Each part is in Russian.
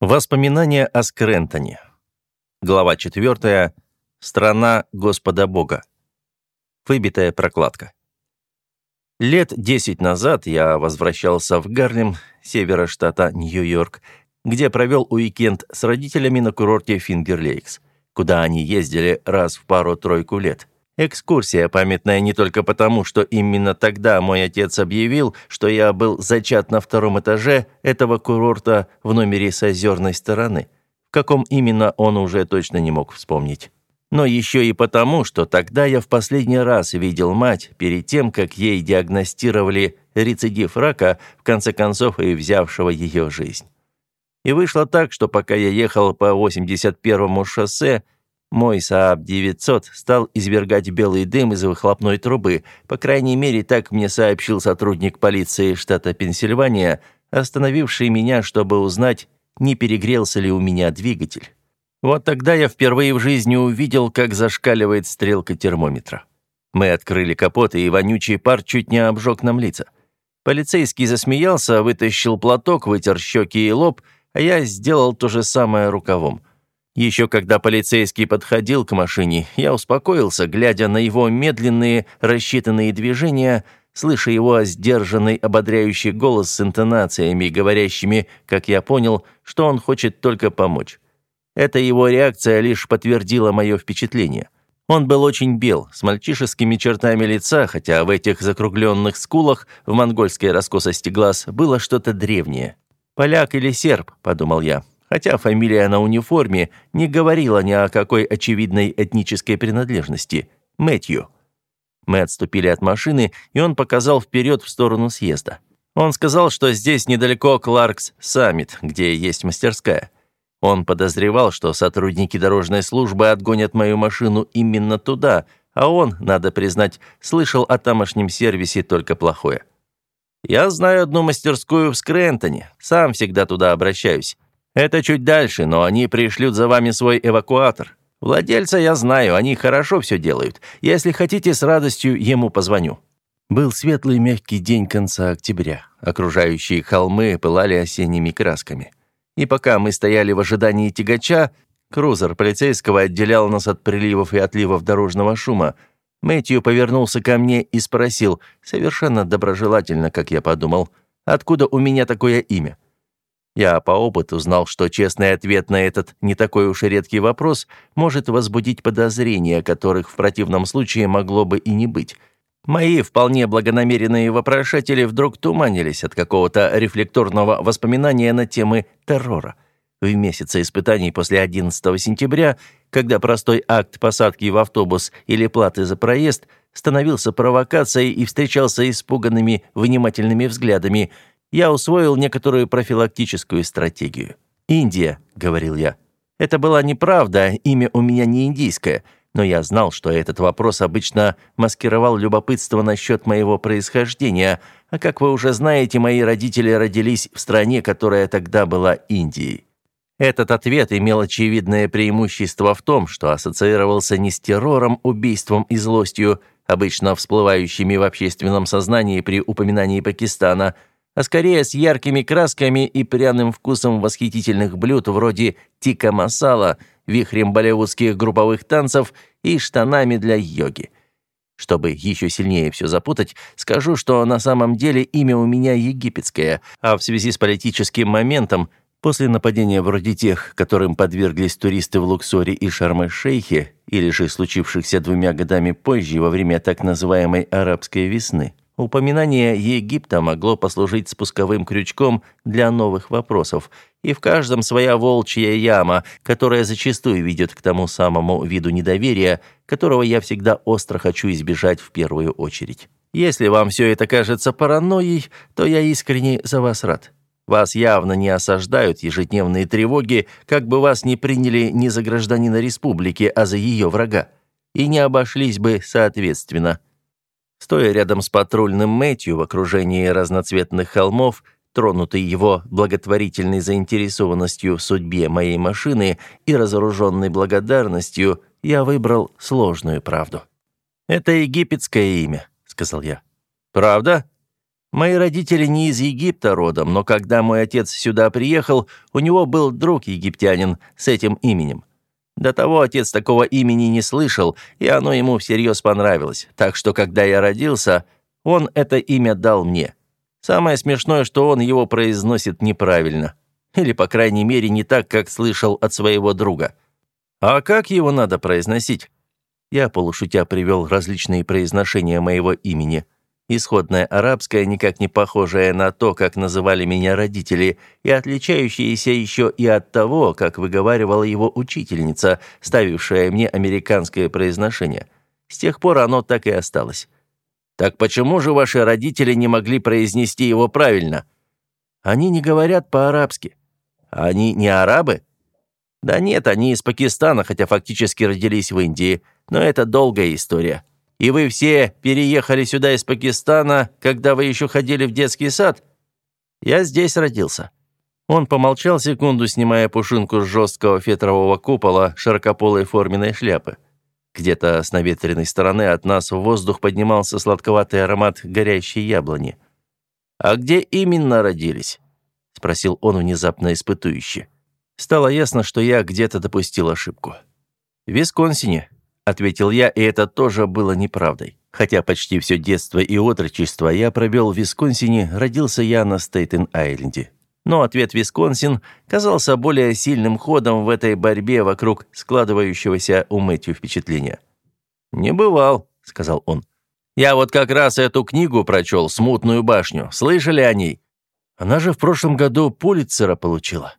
Воспоминания о Скрентоне. Глава 4. Страна Господа Бога. Выбитая прокладка. Лет десять назад я возвращался в Гарлем, севера штата Нью-Йорк, где провел уикенд с родителями на курорте Фингерлейкс, куда они ездили раз в пару-тройку лет. Экскурсия памятная не только потому, что именно тогда мой отец объявил, что я был зачат на втором этаже этого курорта в номере с озерной стороны. В каком именно он уже точно не мог вспомнить. Но еще и потому, что тогда я в последний раз видел мать перед тем, как ей диагностировали рецидив рака, в конце концов и взявшего ее жизнь. И вышло так, что пока я ехал по 81-му шоссе, мой Saab 900 стал извергать белый дым из выхлопной трубы. По крайней мере, так мне сообщил сотрудник полиции штата Пенсильвания, остановивший меня, чтобы узнать, не перегрелся ли у меня двигатель. Вот тогда я впервые в жизни увидел, как зашкаливает стрелка термометра. Мы открыли капот, и вонючий пар чуть не обжег нам лица. Полицейский засмеялся, вытащил платок, вытер щеки и лоб, а я сделал то же самое рукавом. Еще когда полицейский подходил к машине, я успокоился, глядя на его медленные, рассчитанные движения, слыша его сдержанный, ободряющий голос с интонациями, говорящими, как я понял, что он хочет только помочь. Эта его реакция лишь подтвердила мое впечатление. Он был очень бел, с мальчишескими чертами лица, хотя в этих закругленных скулах в монгольской раскосости глаз было что-то древнее. «Поляк или серб?» – подумал я хотя фамилия на униформе не говорила ни о какой очевидной этнической принадлежности – Мэтью. Мы отступили от машины, и он показал вперед в сторону съезда. Он сказал, что здесь недалеко Кларкс Саммит, где есть мастерская. Он подозревал, что сотрудники дорожной службы отгонят мою машину именно туда, а он, надо признать, слышал о тамошнем сервисе только плохое. «Я знаю одну мастерскую в Скрентоне, сам всегда туда обращаюсь. Это чуть дальше, но они пришлют за вами свой эвакуатор. Владельца я знаю, они хорошо все делают. Если хотите, с радостью ему позвоню». Был светлый мягкий день конца октября. Окружающие холмы пылали осенними красками. И пока мы стояли в ожидании тягача, крузер полицейского отделял нас от приливов и отливов дорожного шума. Мэтью повернулся ко мне и спросил, совершенно доброжелательно, как я подумал, откуда у меня такое имя. Я по опыту знал, что честный ответ на этот не такой уж и редкий вопрос может возбудить подозрения, которых в противном случае могло бы и не быть. Мои вполне благонамеренные вопрошатели вдруг туманились от какого-то рефлекторного воспоминания на темы террора. В месяце испытаний после 11 сентября, когда простой акт посадки в автобус или платы за проезд становился провокацией и встречался испуганными, внимательными взглядами – я усвоил некоторую профилактическую стратегию. «Индия», — говорил я. Это была неправда, имя у меня не индийское, но я знал, что этот вопрос обычно маскировал любопытство насчет моего происхождения, а как вы уже знаете, мои родители родились в стране, которая тогда была Индией. Этот ответ имел очевидное преимущество в том, что ассоциировался не с террором, убийством и злостью, обычно всплывающими в общественном сознании при упоминании Пакистана, а скорее с яркими красками и пряным вкусом восхитительных блюд вроде тика масала, вихрем болливудских групповых танцев и штанами для йоги. Чтобы еще сильнее все запутать, скажу, что на самом деле имя у меня египетское, а в связи с политическим моментом, после нападения вроде тех, которым подверглись туристы в Луксоре и Шарм-эль-Шейхе, или же случившихся двумя годами позже во время так называемой «арабской весны», Упоминание Египта могло послужить спусковым крючком для новых вопросов, и в каждом своя волчья яма, которая зачастую ведет к тому самому виду недоверия, которого я всегда остро хочу избежать в первую очередь. Если вам все это кажется паранойей, то я искренне за вас рад. Вас явно не осаждают ежедневные тревоги, как бы вас не приняли не за гражданина республики, а за ее врага. И не обошлись бы соответственно. Стоя рядом с патрульным Мэтью в окружении разноцветных холмов, тронутый его благотворительной заинтересованностью в судьбе моей машины и разоруженной благодарностью, я выбрал сложную правду. «Это египетское имя», — сказал я. «Правда?» Мои родители не из Египта родом, но когда мой отец сюда приехал, у него был друг египтянин с этим именем. До того отец такого имени не слышал, и оно ему всерьез понравилось. Так что, когда я родился, он это имя дал мне. Самое смешное, что он его произносит неправильно. Или, по крайней мере, не так, как слышал от своего друга. А как его надо произносить? Я полушутя привел различные произношения моего имени – исходное арабское, никак не похожее на то, как называли меня родители, и отличающееся еще и от того, как выговаривала его учительница, ставившая мне американское произношение. С тех пор оно так и осталось. Так почему же ваши родители не могли произнести его правильно? Они не говорят по-арабски. Они не арабы? Да нет, они из Пакистана, хотя фактически родились в Индии, но это долгая история. И вы все переехали сюда из Пакистана, когда вы еще ходили в детский сад? Я здесь родился». Он помолчал секунду, снимая пушинку с жесткого фетрового купола широкополой форменной шляпы. Где-то с наветренной стороны от нас в воздух поднимался сладковатый аромат горящей яблони. «А где именно родились?» — спросил он внезапно испытующе. Стало ясно, что я где-то допустил ошибку. «В Висконсине», ответил я, и это тоже было неправдой. Хотя почти все детство и отрочество я провел в Висконсине, родился я на Стейтен-Айленде. Но ответ «Висконсин» казался более сильным ходом в этой борьбе вокруг складывающегося у Мэтью впечатления. «Не бывал», — сказал он. «Я вот как раз эту книгу прочел, «Смутную башню». Слышали о ней? Она же в прошлом году Пулитцера получила.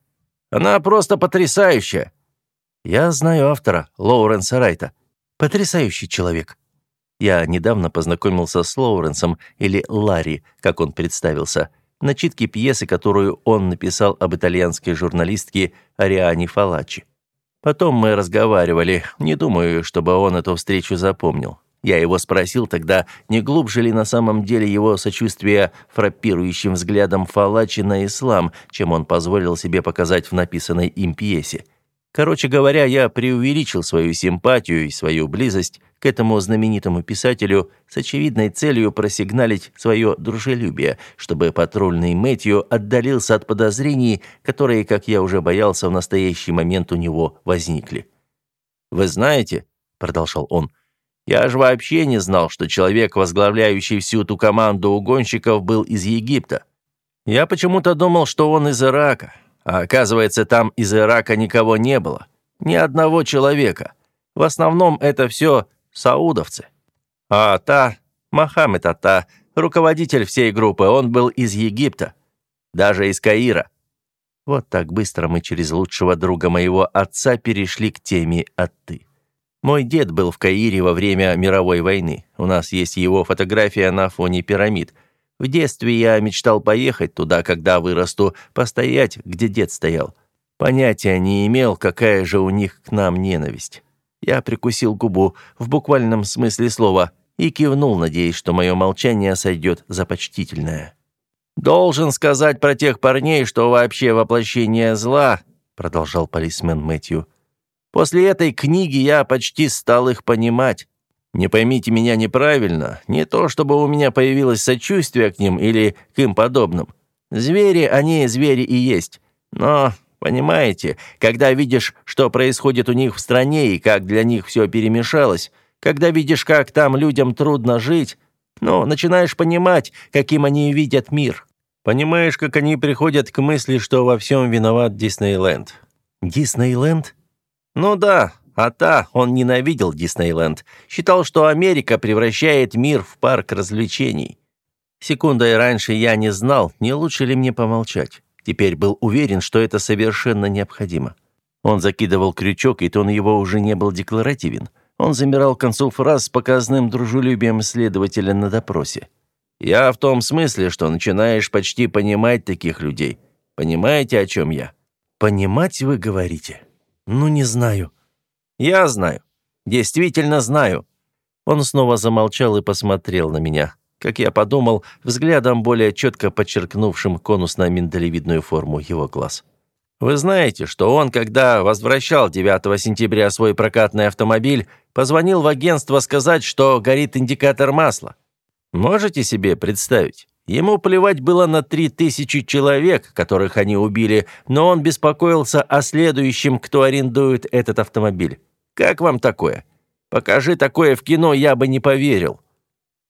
Она просто потрясающая. Я знаю автора, Лоуренса Райта. Потрясающий человек. Я недавно познакомился с Лоуренсом, или Ларри, как он представился, на читке пьесы, которую он написал об итальянской журналистке Ариане Фалачи. Потом мы разговаривали, не думаю, чтобы он эту встречу запомнил. Я его спросил тогда, не глубже ли на самом деле его сочувствие фраппирующим взглядом Фалачи на ислам, чем он позволил себе показать в написанной им пьесе. Короче говоря, я преувеличил свою симпатию и свою близость к этому знаменитому писателю с очевидной целью просигналить свое дружелюбие, чтобы патрульный Мэтью отдалился от подозрений, которые, как я уже боялся, в настоящий момент у него возникли. «Вы знаете», — продолжал он, — «я же вообще не знал, что человек, возглавляющий всю ту команду угонщиков, был из Египта. Я почему-то думал, что он из Ирака». А оказывается, там из Ирака никого не было. Ни одного человека. В основном это все саудовцы. А та, Мохаммед Ата, руководитель всей группы, он был из Египта. Даже из Каира. Вот так быстро мы через лучшего друга моего отца перешли к теме Атты. Мой дед был в Каире во время мировой войны. У нас есть его фотография на фоне пирамид – в детстве я мечтал поехать туда, когда вырасту, постоять, где дед стоял. Понятия не имел, какая же у них к нам ненависть. Я прикусил губу в буквальном смысле слова и кивнул, надеясь, что мое молчание сойдет за почтительное. «Должен сказать про тех парней, что вообще воплощение зла», продолжал полисмен Мэтью. «После этой книги я почти стал их понимать. Не поймите меня неправильно, не то чтобы у меня появилось сочувствие к ним или к им подобным. Звери, они звери и есть. Но, понимаете, когда видишь, что происходит у них в стране и как для них все перемешалось, когда видишь, как там людям трудно жить, ну, начинаешь понимать, каким они видят мир. Понимаешь, как они приходят к мысли, что во всем виноват Диснейленд. Диснейленд? Ну да, а та, он ненавидел Диснейленд, считал, что Америка превращает мир в парк развлечений. Секундой раньше я не знал, не лучше ли мне помолчать. Теперь был уверен, что это совершенно необходимо. Он закидывал крючок, и тон его уже не был декларативен. Он замирал к концу фраз с показным дружелюбием следователя на допросе. «Я в том смысле, что начинаешь почти понимать таких людей. Понимаете, о чем я?» «Понимать, вы говорите?» «Ну, не знаю». «Я знаю. Действительно знаю». Он снова замолчал и посмотрел на меня. Как я подумал, взглядом более четко подчеркнувшим конусно-миндалевидную форму его глаз. «Вы знаете, что он, когда возвращал 9 сентября свой прокатный автомобиль, позвонил в агентство сказать, что горит индикатор масла? Можете себе представить? Ему плевать было на три тысячи человек, которых они убили, но он беспокоился о следующем, кто арендует этот автомобиль. Как вам такое? Покажи такое в кино, я бы не поверил».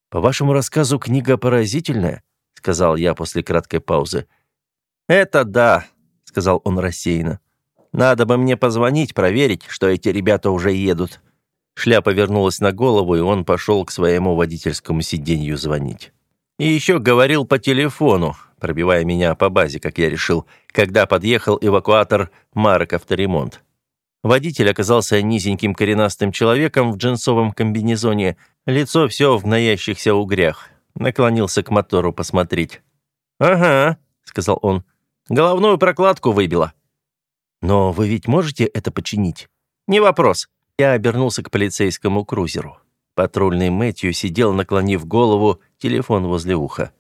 «По вашему рассказу, книга поразительная», — сказал я после краткой паузы. «Это да», — сказал он рассеянно. «Надо бы мне позвонить, проверить, что эти ребята уже едут». Шляпа вернулась на голову, и он пошел к своему водительскому сиденью звонить. И еще говорил по телефону, пробивая меня по базе, как я решил, когда подъехал эвакуатор «Марок Авторемонт». Водитель оказался низеньким коренастым человеком в джинсовом комбинезоне, лицо все в гноящихся угрях. Наклонился к мотору посмотреть. «Ага», — сказал он, — «головную прокладку выбило». «Но вы ведь можете это починить?» «Не вопрос». Я обернулся к полицейскому крузеру. Патрульный Мэтью сидел, наклонив голову, телефон возле уха.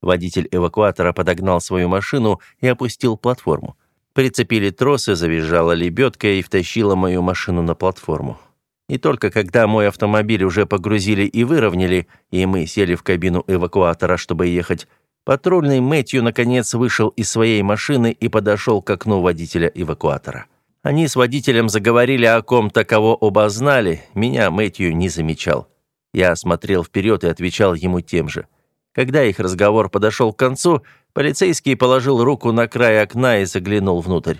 Водитель эвакуатора подогнал свою машину и опустил платформу. Прицепили тросы, завизжала лебедка и втащила мою машину на платформу. И только когда мой автомобиль уже погрузили и выровняли, и мы сели в кабину эвакуатора, чтобы ехать, патрульный Мэтью наконец вышел из своей машины и подошел к окну водителя эвакуатора. Они с водителем заговорили о ком-то, кого оба знали, меня Мэтью не замечал. Я смотрел вперед и отвечал ему тем же. Когда их разговор подошел к концу, полицейский положил руку на край окна и заглянул внутрь.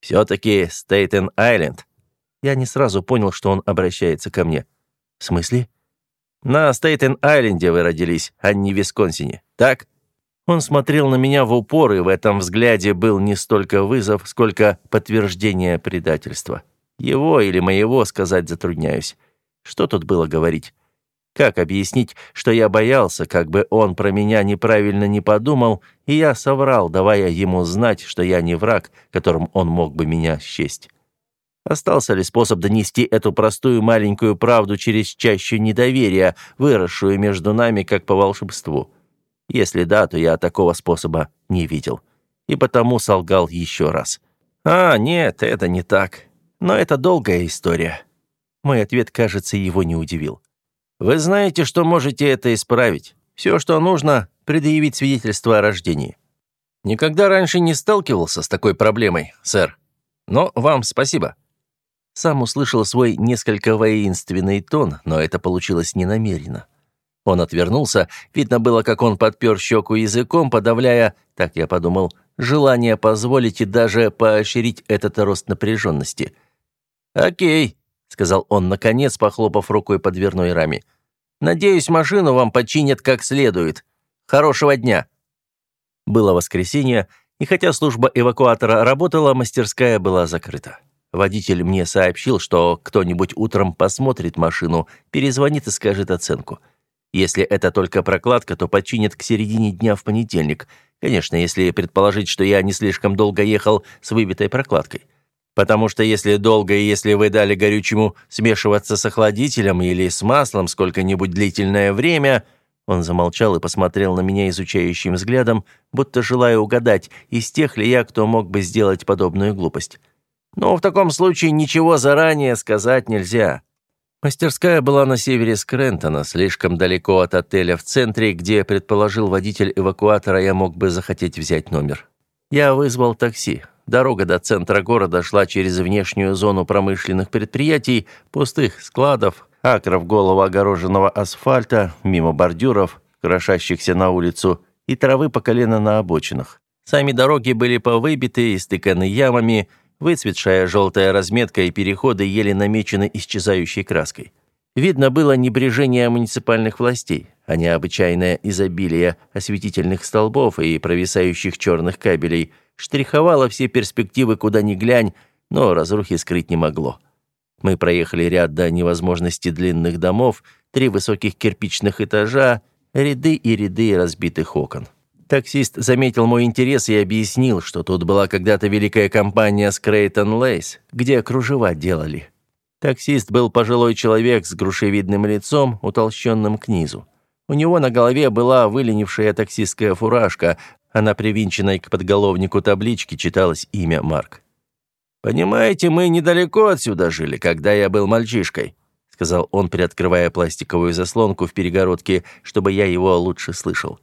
«Все-таки Стейтен-Айленд». Я не сразу понял, что он обращается ко мне. «В смысле?» «На Стейтен-Айленде вы родились, а не в Висконсине, так?» Он смотрел на меня в упор, и в этом взгляде был не столько вызов, сколько подтверждение предательства. Его или моего сказать затрудняюсь. Что тут было говорить? Как объяснить, что я боялся, как бы он про меня неправильно не подумал, и я соврал, давая ему знать, что я не враг, которым он мог бы меня счесть? Остался ли способ донести эту простую маленькую правду через чащу недоверия, выросшую между нами как по волшебству? Если да, то я такого способа не видел. И потому солгал еще раз. «А, нет, это не так. Но это долгая история». Мой ответ, кажется, его не удивил. «Вы знаете, что можете это исправить. Все, что нужно, предъявить свидетельство о рождении». «Никогда раньше не сталкивался с такой проблемой, сэр. Но вам спасибо». Сам услышал свой несколько воинственный тон, но это получилось ненамеренно. Он отвернулся, видно было, как он подпер щеку языком, подавляя, так я подумал, желание позволить и даже поощрить этот рост напряженности. «Окей», — сказал он, наконец, похлопав рукой по дверной раме. «Надеюсь, машину вам починят как следует. Хорошего дня». Было воскресенье, и хотя служба эвакуатора работала, мастерская была закрыта. Водитель мне сообщил, что кто-нибудь утром посмотрит машину, перезвонит и скажет оценку. Если это только прокладка, то починят к середине дня в понедельник. Конечно, если предположить, что я не слишком долго ехал с выбитой прокладкой. Потому что если долго и если вы дали горючему смешиваться с охладителем или с маслом сколько-нибудь длительное время... Он замолчал и посмотрел на меня изучающим взглядом, будто желая угадать, из тех ли я, кто мог бы сделать подобную глупость. Но в таком случае ничего заранее сказать нельзя. Мастерская была на севере Скрентона, слишком далеко от отеля в центре, где, предположил водитель эвакуатора, я мог бы захотеть взять номер. Я вызвал такси. Дорога до центра города шла через внешнюю зону промышленных предприятий, пустых складов, акров голого огороженного асфальта, мимо бордюров, крошащихся на улицу, и травы по колено на обочинах. Сами дороги были повыбиты и стыканы ямами, Выцветшая желтая разметка и переходы еле намечены исчезающей краской. Видно было небрежение муниципальных властей, а необычайное изобилие осветительных столбов и провисающих черных кабелей штриховало все перспективы куда ни глянь, но разрухи скрыть не могло. Мы проехали ряд до невозможности длинных домов, три высоких кирпичных этажа, ряды и ряды разбитых окон. Таксист заметил мой интерес и объяснил, что тут была когда-то великая компания Скрейтон Лейс, где кружева делали. Таксист был пожилой человек с грушевидным лицом, утолщенным к низу. У него на голове была выленившая таксистская фуражка, а на привинченной к подголовнику табличке читалось имя Марк. «Понимаете, мы недалеко отсюда жили, когда я был мальчишкой», сказал он, приоткрывая пластиковую заслонку в перегородке, чтобы я его лучше слышал.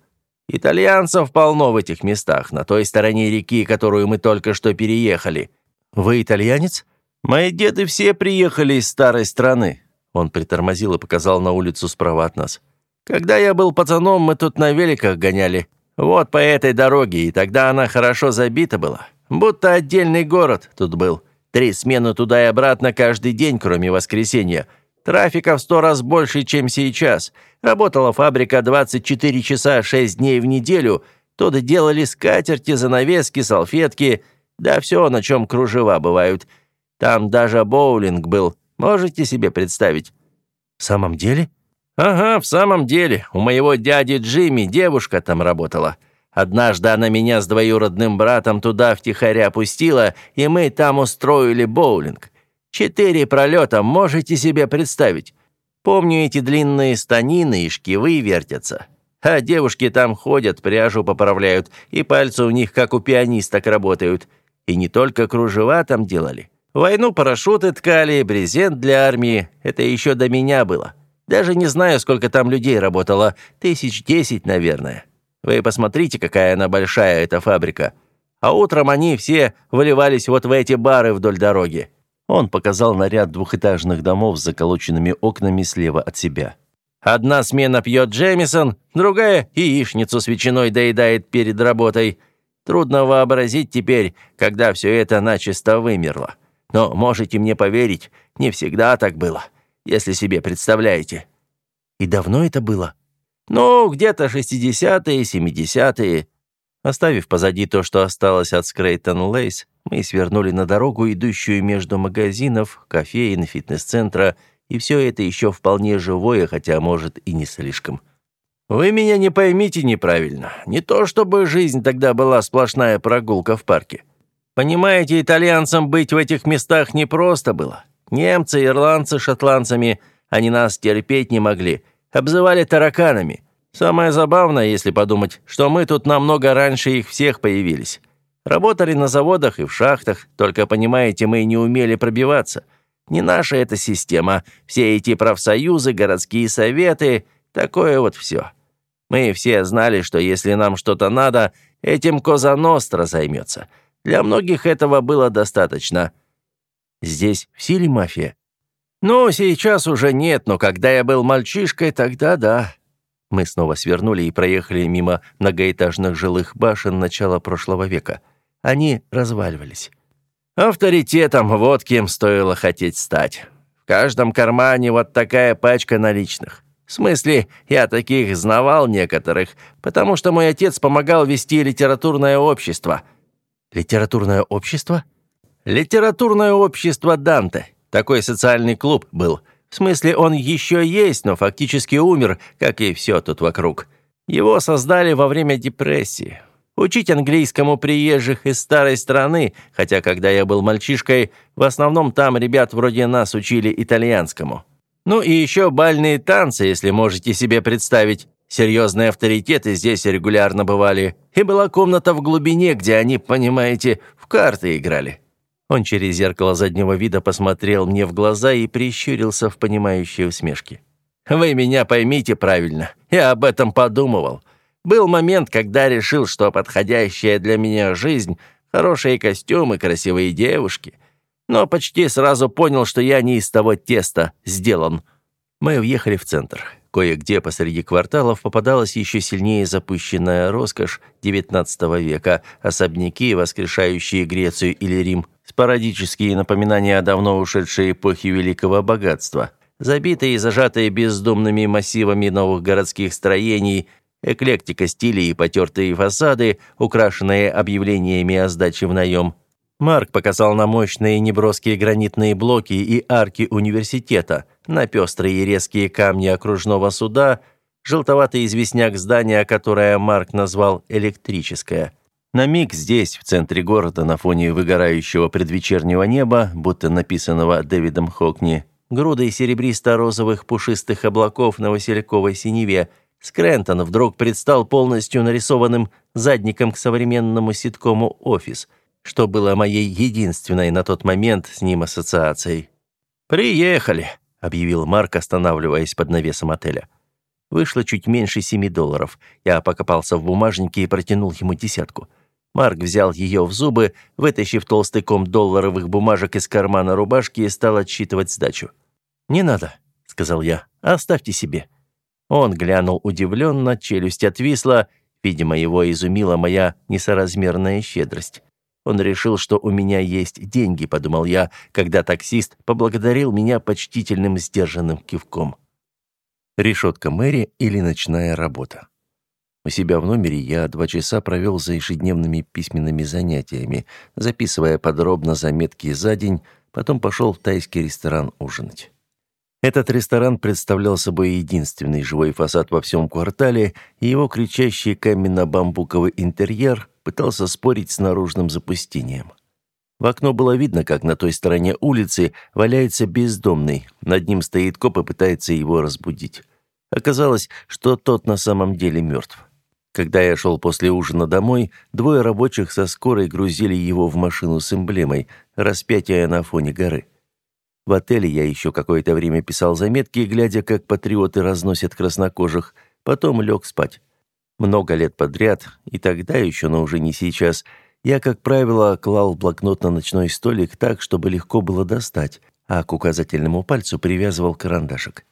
Итальянцев полно в этих местах, на той стороне реки, которую мы только что переехали. Вы итальянец? Мои деды все приехали из старой страны. Он притормозил и показал на улицу справа от нас. Когда я был пацаном, мы тут на великах гоняли. Вот по этой дороге, и тогда она хорошо забита была. Будто отдельный город тут был. Три смены туда и обратно каждый день, кроме воскресенья. Трафика в сто раз больше, чем сейчас. Работала фабрика 24 часа 6 дней в неделю. Туда делали скатерти, занавески, салфетки. Да все, на чем кружева бывают. Там даже боулинг был. Можете себе представить? В самом деле? Ага, в самом деле. У моего дяди Джимми девушка там работала. Однажды она меня с двоюродным братом туда втихаря пустила, и мы там устроили боулинг. Четыре пролета, можете себе представить? Помню, эти длинные станины и шкивы вертятся. А девушки там ходят, пряжу поправляют, и пальцы у них, как у пианисток, работают. И не только кружева там делали. Войну парашюты ткали, брезент для армии. Это еще до меня было. Даже не знаю, сколько там людей работало. Тысяч десять, наверное. Вы посмотрите, какая она большая, эта фабрика. А утром они все выливались вот в эти бары вдоль дороги. Он показал на ряд двухэтажных домов с заколоченными окнами слева от себя. Одна смена пьет Джемисон, другая яичницу с ветчиной доедает перед работой. Трудно вообразить теперь, когда все это начисто вымерло. Но можете мне поверить, не всегда так было, если себе представляете. И давно это было? Ну, где-то 60-е, 70-е. Оставив позади то, что осталось от Скрейтон Лейс, мы свернули на дорогу, идущую между магазинов, кофеин, фитнес-центра, и все это еще вполне живое, хотя, может, и не слишком. Вы меня не поймите неправильно. Не то чтобы жизнь тогда была сплошная прогулка в парке. Понимаете, итальянцам быть в этих местах непросто было. Немцы, ирландцы, шотландцами, они нас терпеть не могли, обзывали тараканами. Самое забавное, если подумать, что мы тут намного раньше их всех появились. Работали на заводах и в шахтах, только, понимаете, мы не умели пробиваться. Не наша эта система, все эти профсоюзы, городские советы, такое вот все. Мы все знали, что если нам что-то надо, этим Коза Ностра займется. Для многих этого было достаточно. Здесь в силе мафия? Ну, сейчас уже нет, но когда я был мальчишкой, тогда да. Мы снова свернули и проехали мимо многоэтажных жилых башен начала прошлого века. Они разваливались. Авторитетом вот кем стоило хотеть стать. В каждом кармане вот такая пачка наличных. В смысле, я таких знавал некоторых, потому что мой отец помогал вести литературное общество. Литературное общество? Литературное общество Данте. Такой социальный клуб был – в смысле, он еще есть, но фактически умер, как и все тут вокруг. Его создали во время депрессии. Учить английскому приезжих из старой страны, хотя когда я был мальчишкой, в основном там ребят вроде нас учили итальянскому. Ну и еще бальные танцы, если можете себе представить. Серьезные авторитеты здесь регулярно бывали. И была комната в глубине, где они, понимаете, в карты играли. Он через зеркало заднего вида посмотрел мне в глаза и прищурился в понимающей усмешке. «Вы меня поймите правильно. Я об этом подумывал. Был момент, когда решил, что подходящая для меня жизнь — хорошие костюмы, красивые девушки. Но почти сразу понял, что я не из того теста сделан». Мы въехали в центр. Кое-где посреди кварталов попадалась еще сильнее запущенная роскошь XIX века, особняки, воскрешающие Грецию или Рим, спорадические напоминания о давно ушедшей эпохе великого богатства, забитые и зажатые бездумными массивами новых городских строений, эклектика стилей и потертые фасады, украшенные объявлениями о сдаче в наем. Марк показал на мощные неброские гранитные блоки и арки университета, на пестрые и резкие камни окружного суда, желтоватый известняк здания, которое Марк назвал «электрическое». На миг здесь, в центре города, на фоне выгорающего предвечернего неба, будто написанного Дэвидом Хокни, грудой серебристо-розовых пушистых облаков на васильковой синеве, Скрентон вдруг предстал полностью нарисованным задником к современному ситкому «Офис», что было моей единственной на тот момент с ним ассоциацией. «Приехали», — объявил Марк, останавливаясь под навесом отеля. Вышло чуть меньше семи долларов. Я покопался в бумажнике и протянул ему десятку. Марк взял ее в зубы, вытащив толстый ком долларовых бумажек из кармана рубашки и стал отсчитывать сдачу. «Не надо», — сказал я, — «оставьте себе». Он глянул удивленно, челюсть отвисла. Видимо, его изумила моя несоразмерная щедрость. Он решил, что у меня есть деньги, подумал я, когда таксист поблагодарил меня почтительным сдержанным кивком. Решетка Мэри или ночная работа. У себя в номере я два часа провел за ежедневными письменными занятиями, записывая подробно заметки за день, потом пошел в тайский ресторан ужинать. Этот ресторан представлял собой единственный живой фасад во всем квартале, и его кричащий каменно-бамбуковый интерьер пытался спорить с наружным запустением. В окно было видно, как на той стороне улицы валяется бездомный, над ним стоит коп и пытается его разбудить. Оказалось, что тот на самом деле мертв. Когда я шел после ужина домой, двое рабочих со скорой грузили его в машину с эмблемой «Распятие на фоне горы». В отеле я еще какое-то время писал заметки, глядя, как патриоты разносят краснокожих, потом лег спать. Много лет подряд, и тогда еще, но уже не сейчас, я, как правило, клал блокнот на ночной столик так, чтобы легко было достать, а к указательному пальцу привязывал карандашик.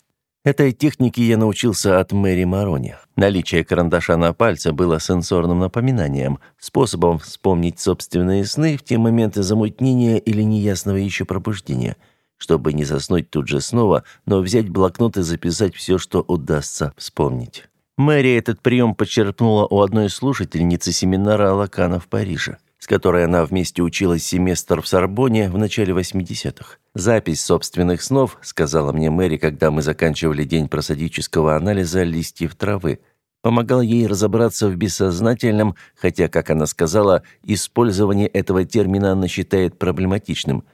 Этой технике я научился от Мэри Марони. Наличие карандаша на пальце было сенсорным напоминанием, способом вспомнить собственные сны в те моменты замутнения или неясного еще пробуждения – чтобы не заснуть тут же снова, но взять блокнот и записать все, что удастся вспомнить. Мэри этот прием почерпнула у одной слушательницы семинара Лакана в Париже, с которой она вместе училась семестр в Сорбоне в начале 80-х. «Запись собственных снов», — сказала мне Мэри, когда мы заканчивали день просадического анализа листьев травы, помогал ей разобраться в бессознательном, хотя, как она сказала, использование этого термина она считает проблематичным —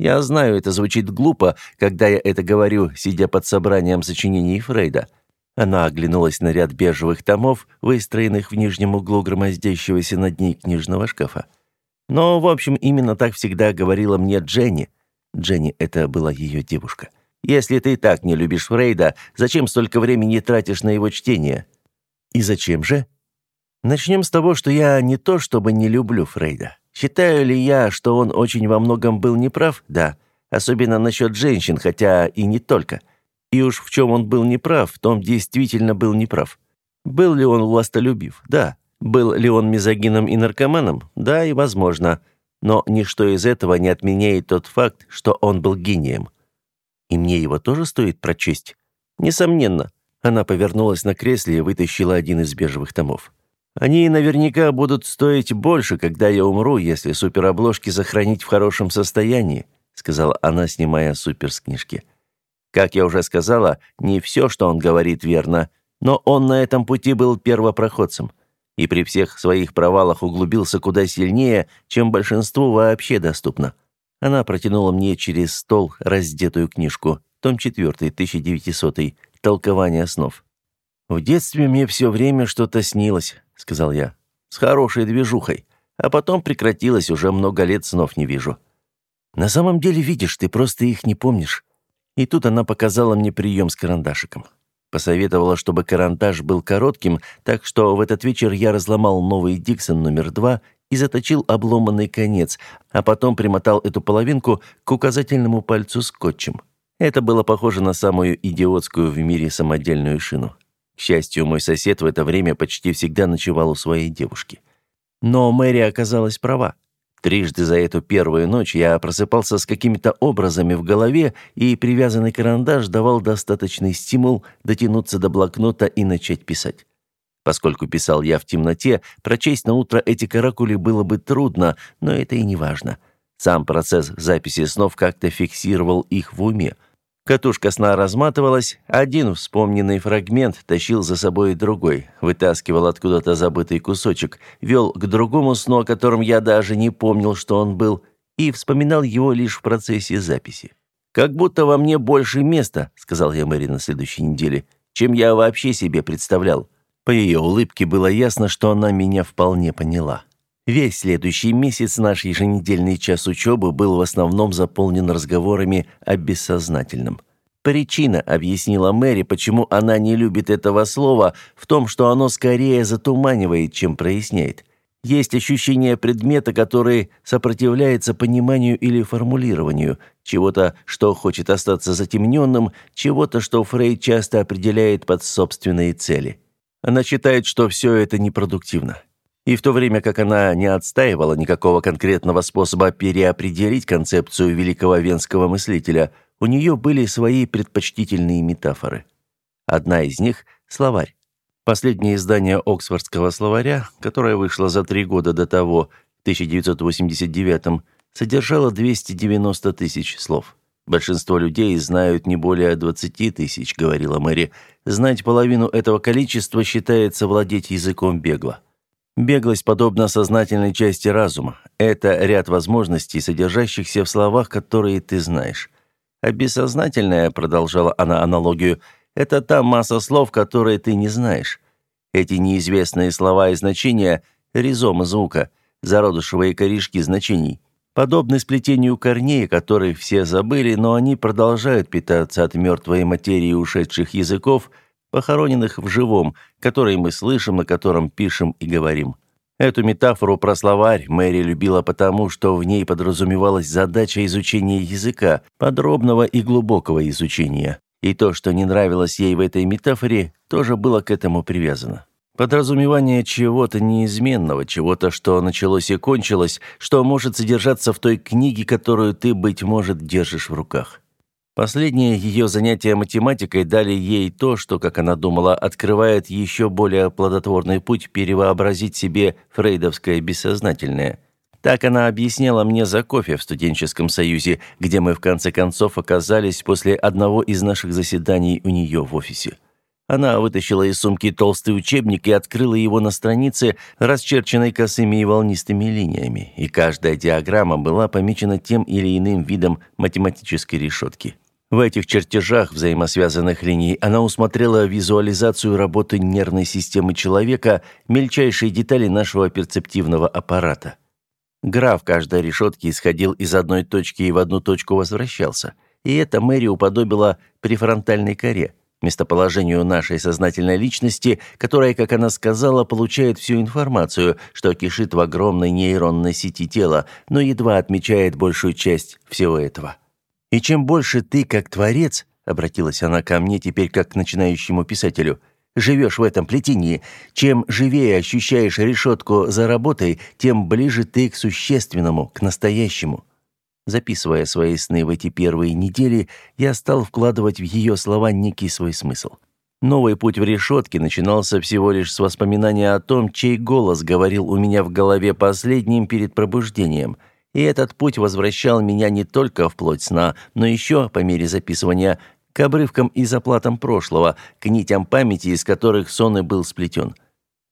я знаю, это звучит глупо, когда я это говорю, сидя под собранием сочинений Фрейда. Она оглянулась на ряд бежевых томов, выстроенных в нижнем углу громоздящегося над ней книжного шкафа. Но, в общем, именно так всегда говорила мне Дженни. Дженни — это была ее девушка. «Если ты так не любишь Фрейда, зачем столько времени тратишь на его чтение?» «И зачем же?» «Начнем с того, что я не то чтобы не люблю Фрейда. Считаю ли я, что он очень во многом был неправ? Да. Особенно насчет женщин, хотя и не только. И уж в чем он был неправ, в том действительно был неправ. Был ли он властолюбив? Да. Был ли он мизогином и наркоманом? Да, и возможно. Но ничто из этого не отменяет тот факт, что он был гением. И мне его тоже стоит прочесть? Несомненно. Она повернулась на кресле и вытащила один из бежевых томов. Они наверняка будут стоить больше, когда я умру, если суперобложки сохранить в хорошем состоянии», сказала она, снимая супер с книжки. Как я уже сказала, не все, что он говорит, верно, но он на этом пути был первопроходцем и при всех своих провалах углубился куда сильнее, чем большинству вообще доступно. Она протянула мне через стол раздетую книжку, том 4, 1900, «Толкование снов». В детстве мне все время что-то снилось сказал я. «С хорошей движухой. А потом прекратилось, уже много лет снов не вижу». «На самом деле видишь, ты просто их не помнишь». И тут она показала мне прием с карандашиком. Посоветовала, чтобы карандаш был коротким, так что в этот вечер я разломал новый Диксон номер два и заточил обломанный конец, а потом примотал эту половинку к указательному пальцу скотчем. Это было похоже на самую идиотскую в мире самодельную шину. К счастью, мой сосед в это время почти всегда ночевал у своей девушки. Но Мэри оказалась права. Трижды за эту первую ночь я просыпался с какими-то образами в голове, и привязанный карандаш давал достаточный стимул дотянуться до блокнота и начать писать. Поскольку писал я в темноте, прочесть на утро эти каракули было бы трудно, но это и не важно. Сам процесс записи снов как-то фиксировал их в уме – Катушка сна разматывалась, один вспомненный фрагмент тащил за собой другой, вытаскивал откуда-то забытый кусочек, вел к другому сну, о котором я даже не помнил, что он был, и вспоминал его лишь в процессе записи. «Как будто во мне больше места», — сказал я Мэри на следующей неделе, «чем я вообще себе представлял». По ее улыбке было ясно, что она меня вполне поняла. Весь следующий месяц наш еженедельный час учебы был в основном заполнен разговорами о бессознательном. Причина, объяснила Мэри, почему она не любит этого слова, в том, что оно скорее затуманивает, чем проясняет. Есть ощущение предмета, который сопротивляется пониманию или формулированию, чего-то, что хочет остаться затемненным, чего-то, что Фрейд часто определяет под собственные цели. Она считает, что все это непродуктивно. И в то время как она не отстаивала никакого конкретного способа переопределить концепцию великого венского мыслителя, у нее были свои предпочтительные метафоры. Одна из них – словарь. Последнее издание Оксфордского словаря, которое вышло за три года до того, в 1989 содержало 290 тысяч слов. Большинство людей знают не более 20 тысяч, говорила Мэри. Знать половину этого количества считается владеть языком бегло. Беглость подобна сознательной части разума. Это ряд возможностей, содержащихся в словах, которые ты знаешь. А бессознательное, продолжала она аналогию, это та масса слов, которые ты не знаешь. Эти неизвестные слова и значения – ризомы звука, зародышевые корешки значений. Подобны сплетению корней, которые все забыли, но они продолжают питаться от мертвой материи ушедших языков – похороненных в живом, который мы слышим, на котором пишем и говорим. Эту метафору про словарь Мэри любила потому, что в ней подразумевалась задача изучения языка, подробного и глубокого изучения. И то, что не нравилось ей в этой метафоре, тоже было к этому привязано. Подразумевание чего-то неизменного, чего-то, что началось и кончилось, что может содержаться в той книге, которую ты, быть может, держишь в руках. Последние ее занятия математикой дали ей то, что, как она думала, открывает еще более плодотворный путь перевообразить себе фрейдовское бессознательное. Так она объясняла мне за кофе в студенческом союзе, где мы в конце концов оказались после одного из наших заседаний у нее в офисе. Она вытащила из сумки толстый учебник и открыла его на странице, расчерченной косыми и волнистыми линиями, и каждая диаграмма была помечена тем или иным видом математической решетки. В этих чертежах взаимосвязанных линий она усмотрела визуализацию работы нервной системы человека, мельчайшие детали нашего перцептивного аппарата. Граф каждой решетки исходил из одной точки и в одну точку возвращался. И это Мэри уподобила префронтальной коре, местоположению нашей сознательной личности, которая, как она сказала, получает всю информацию, что кишит в огромной нейронной сети тела, но едва отмечает большую часть всего этого. И чем больше ты, как творец, обратилась она ко мне теперь как к начинающему писателю, живешь в этом плетении, чем живее ощущаешь решетку за работой, тем ближе ты к существенному, к настоящему. Записывая свои сны в эти первые недели, я стал вкладывать в ее слова некий свой смысл. Новый путь в решетке начинался всего лишь с воспоминания о том, чей голос говорил у меня в голове последним перед пробуждением – и этот путь возвращал меня не только вплоть сна, но еще, по мере записывания, к обрывкам и заплатам прошлого, к нитям памяти, из которых сон и был сплетен.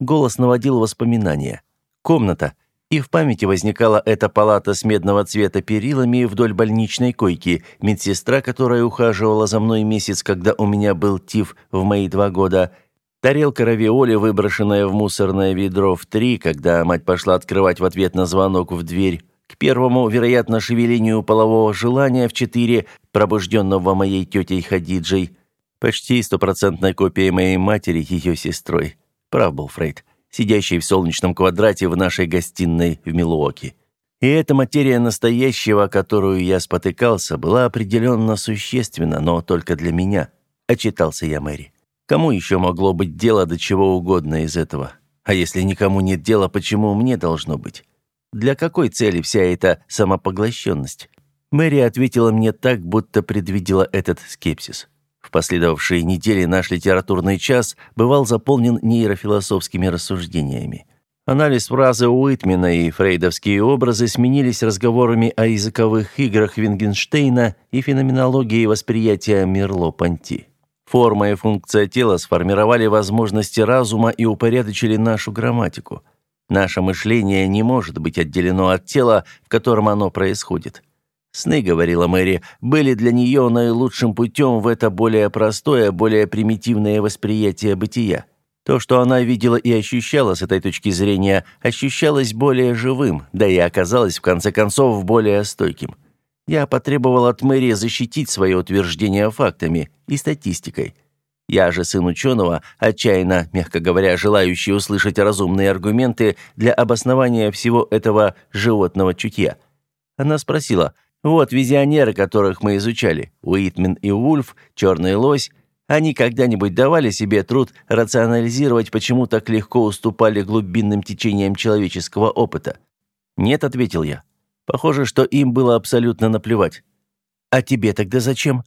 Голос наводил воспоминания. Комната. И в памяти возникала эта палата с медного цвета перилами вдоль больничной койки, медсестра, которая ухаживала за мной месяц, когда у меня был тиф в мои два года, тарелка равиоли, выброшенная в мусорное ведро в три, когда мать пошла открывать в ответ на звонок в дверь, к первому, вероятно, шевелению полового желания в четыре, пробужденного моей тетей Хадиджей, почти стопроцентной копией моей матери, ее сестрой. Прав был Фрейд, сидящий в солнечном квадрате в нашей гостиной в Милуоке. И эта материя настоящего, которую я спотыкался, была определенно существенна, но только для меня. Отчитался я Мэри. Кому еще могло быть дело до чего угодно из этого? А если никому нет дела, почему мне должно быть? Для какой цели вся эта самопоглощенность? Мэри ответила мне так, будто предвидела этот скепсис. В последовавшие недели наш литературный час бывал заполнен нейрофилософскими рассуждениями. Анализ фразы Уитмена и фрейдовские образы сменились разговорами о языковых играх Вингенштейна и феноменологии восприятия Мерло-Понти. Форма и функция тела сформировали возможности разума и упорядочили нашу грамматику – Наше мышление не может быть отделено от тела, в котором оно происходит. Сны, говорила Мэри, были для нее наилучшим путем в это более простое, более примитивное восприятие бытия. То, что она видела и ощущала с этой точки зрения, ощущалось более живым, да и оказалось в конце концов более стойким. Я потребовал от мэрии защитить свое утверждение фактами и статистикой. Я же сын ученого, отчаянно, мягко говоря, желающий услышать разумные аргументы для обоснования всего этого животного чутья. Она спросила, вот визионеры, которых мы изучали, Уитмен и Вульф, Черный лось, они когда-нибудь давали себе труд рационализировать, почему так легко уступали глубинным течениям человеческого опыта? «Нет», — ответил я. Похоже, что им было абсолютно наплевать. «А тебе тогда зачем?»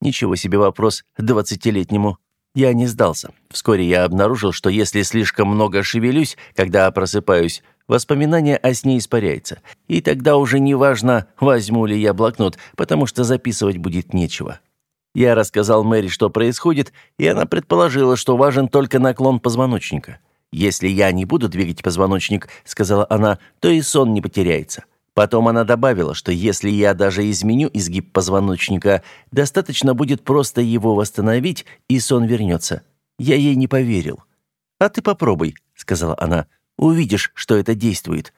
Ничего себе вопрос двадцатилетнему. Я не сдался. Вскоре я обнаружил, что если слишком много шевелюсь, когда просыпаюсь, воспоминание о сне испаряется. И тогда уже не важно, возьму ли я блокнот, потому что записывать будет нечего. Я рассказал Мэри, что происходит, и она предположила, что важен только наклон позвоночника. «Если я не буду двигать позвоночник», — сказала она, — «то и сон не потеряется». Потом она добавила, что если я даже изменю изгиб позвоночника, достаточно будет просто его восстановить, и сон вернется. Я ей не поверил. «А ты попробуй», — сказала она. «Увидишь, что это действует».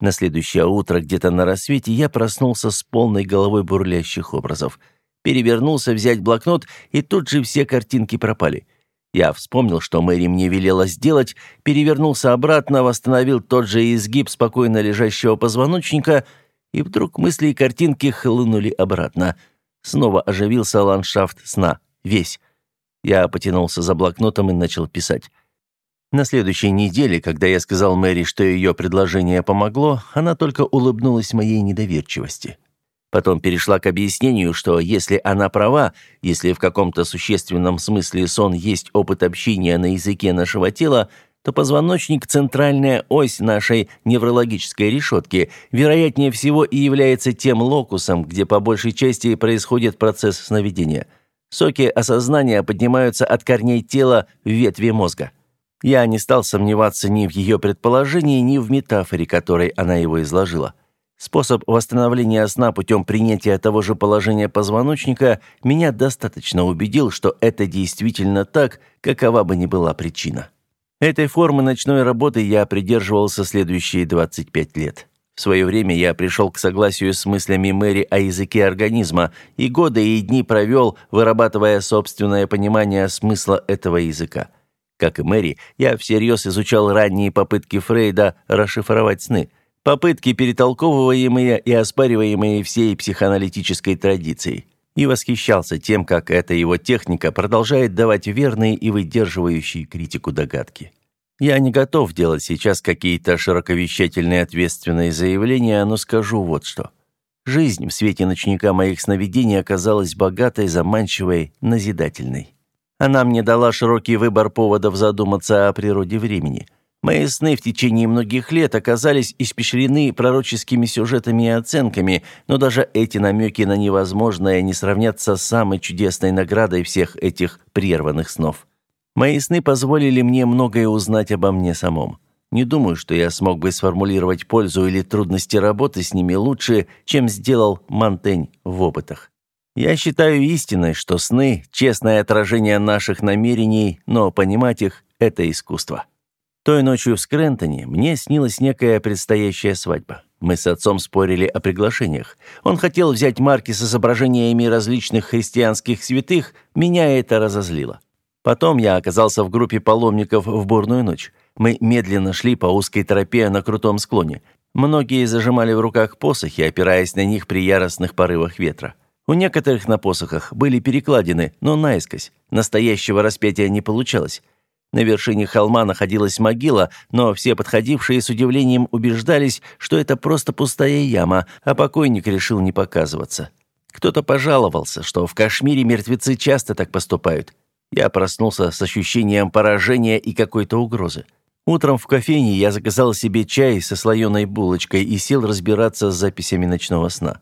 На следующее утро, где-то на рассвете, я проснулся с полной головой бурлящих образов. Перевернулся взять блокнот, и тут же все картинки пропали. Я вспомнил, что Мэри мне велела сделать, перевернулся обратно, восстановил тот же изгиб спокойно лежащего позвоночника, и вдруг мысли и картинки хлынули обратно. Снова оживился ландшафт сна. Весь. Я потянулся за блокнотом и начал писать. На следующей неделе, когда я сказал Мэри, что ее предложение помогло, она только улыбнулась моей недоверчивости. Потом перешла к объяснению, что если она права, если в каком-то существенном смысле сон есть опыт общения на языке нашего тела, то позвоночник – центральная ось нашей неврологической решетки, вероятнее всего и является тем локусом, где по большей части происходит процесс сновидения. Соки осознания поднимаются от корней тела в ветви мозга. Я не стал сомневаться ни в ее предположении, ни в метафоре, которой она его изложила. Способ восстановления сна путем принятия того же положения позвоночника меня достаточно убедил, что это действительно так, какова бы ни была причина. Этой формы ночной работы я придерживался следующие 25 лет. В свое время я пришел к согласию с мыслями Мэри о языке организма и годы и дни провел, вырабатывая собственное понимание смысла этого языка. Как и Мэри, я всерьез изучал ранние попытки Фрейда расшифровать сны – попытки, перетолковываемые и оспариваемые всей психоаналитической традицией, и восхищался тем, как эта его техника продолжает давать верные и выдерживающие критику догадки. Я не готов делать сейчас какие-то широковещательные ответственные заявления, но скажу вот что. Жизнь в свете ночника моих сновидений оказалась богатой, заманчивой, назидательной. Она мне дала широкий выбор поводов задуматься о природе времени – Мои сны в течение многих лет оказались испещрены пророческими сюжетами и оценками, но даже эти намеки на невозможное не сравнятся с самой чудесной наградой всех этих прерванных снов. Мои сны позволили мне многое узнать обо мне самом. Не думаю, что я смог бы сформулировать пользу или трудности работы с ними лучше, чем сделал Монтень в опытах. Я считаю истиной, что сны – честное отражение наших намерений, но понимать их – это искусство. Той ночью в Скрентоне мне снилась некая предстоящая свадьба. Мы с отцом спорили о приглашениях. Он хотел взять марки с изображениями различных христианских святых, меня это разозлило. Потом я оказался в группе паломников в бурную ночь. Мы медленно шли по узкой тропе на крутом склоне. Многие зажимали в руках посохи, опираясь на них при яростных порывах ветра. У некоторых на посохах были перекладины, но наискось. Настоящего распятия не получалось. На вершине холма находилась могила, но все подходившие с удивлением убеждались, что это просто пустая яма, а покойник решил не показываться. Кто-то пожаловался, что в Кашмире мертвецы часто так поступают. Я проснулся с ощущением поражения и какой-то угрозы. Утром в кофейне я заказал себе чай со слоеной булочкой и сел разбираться с записями ночного сна.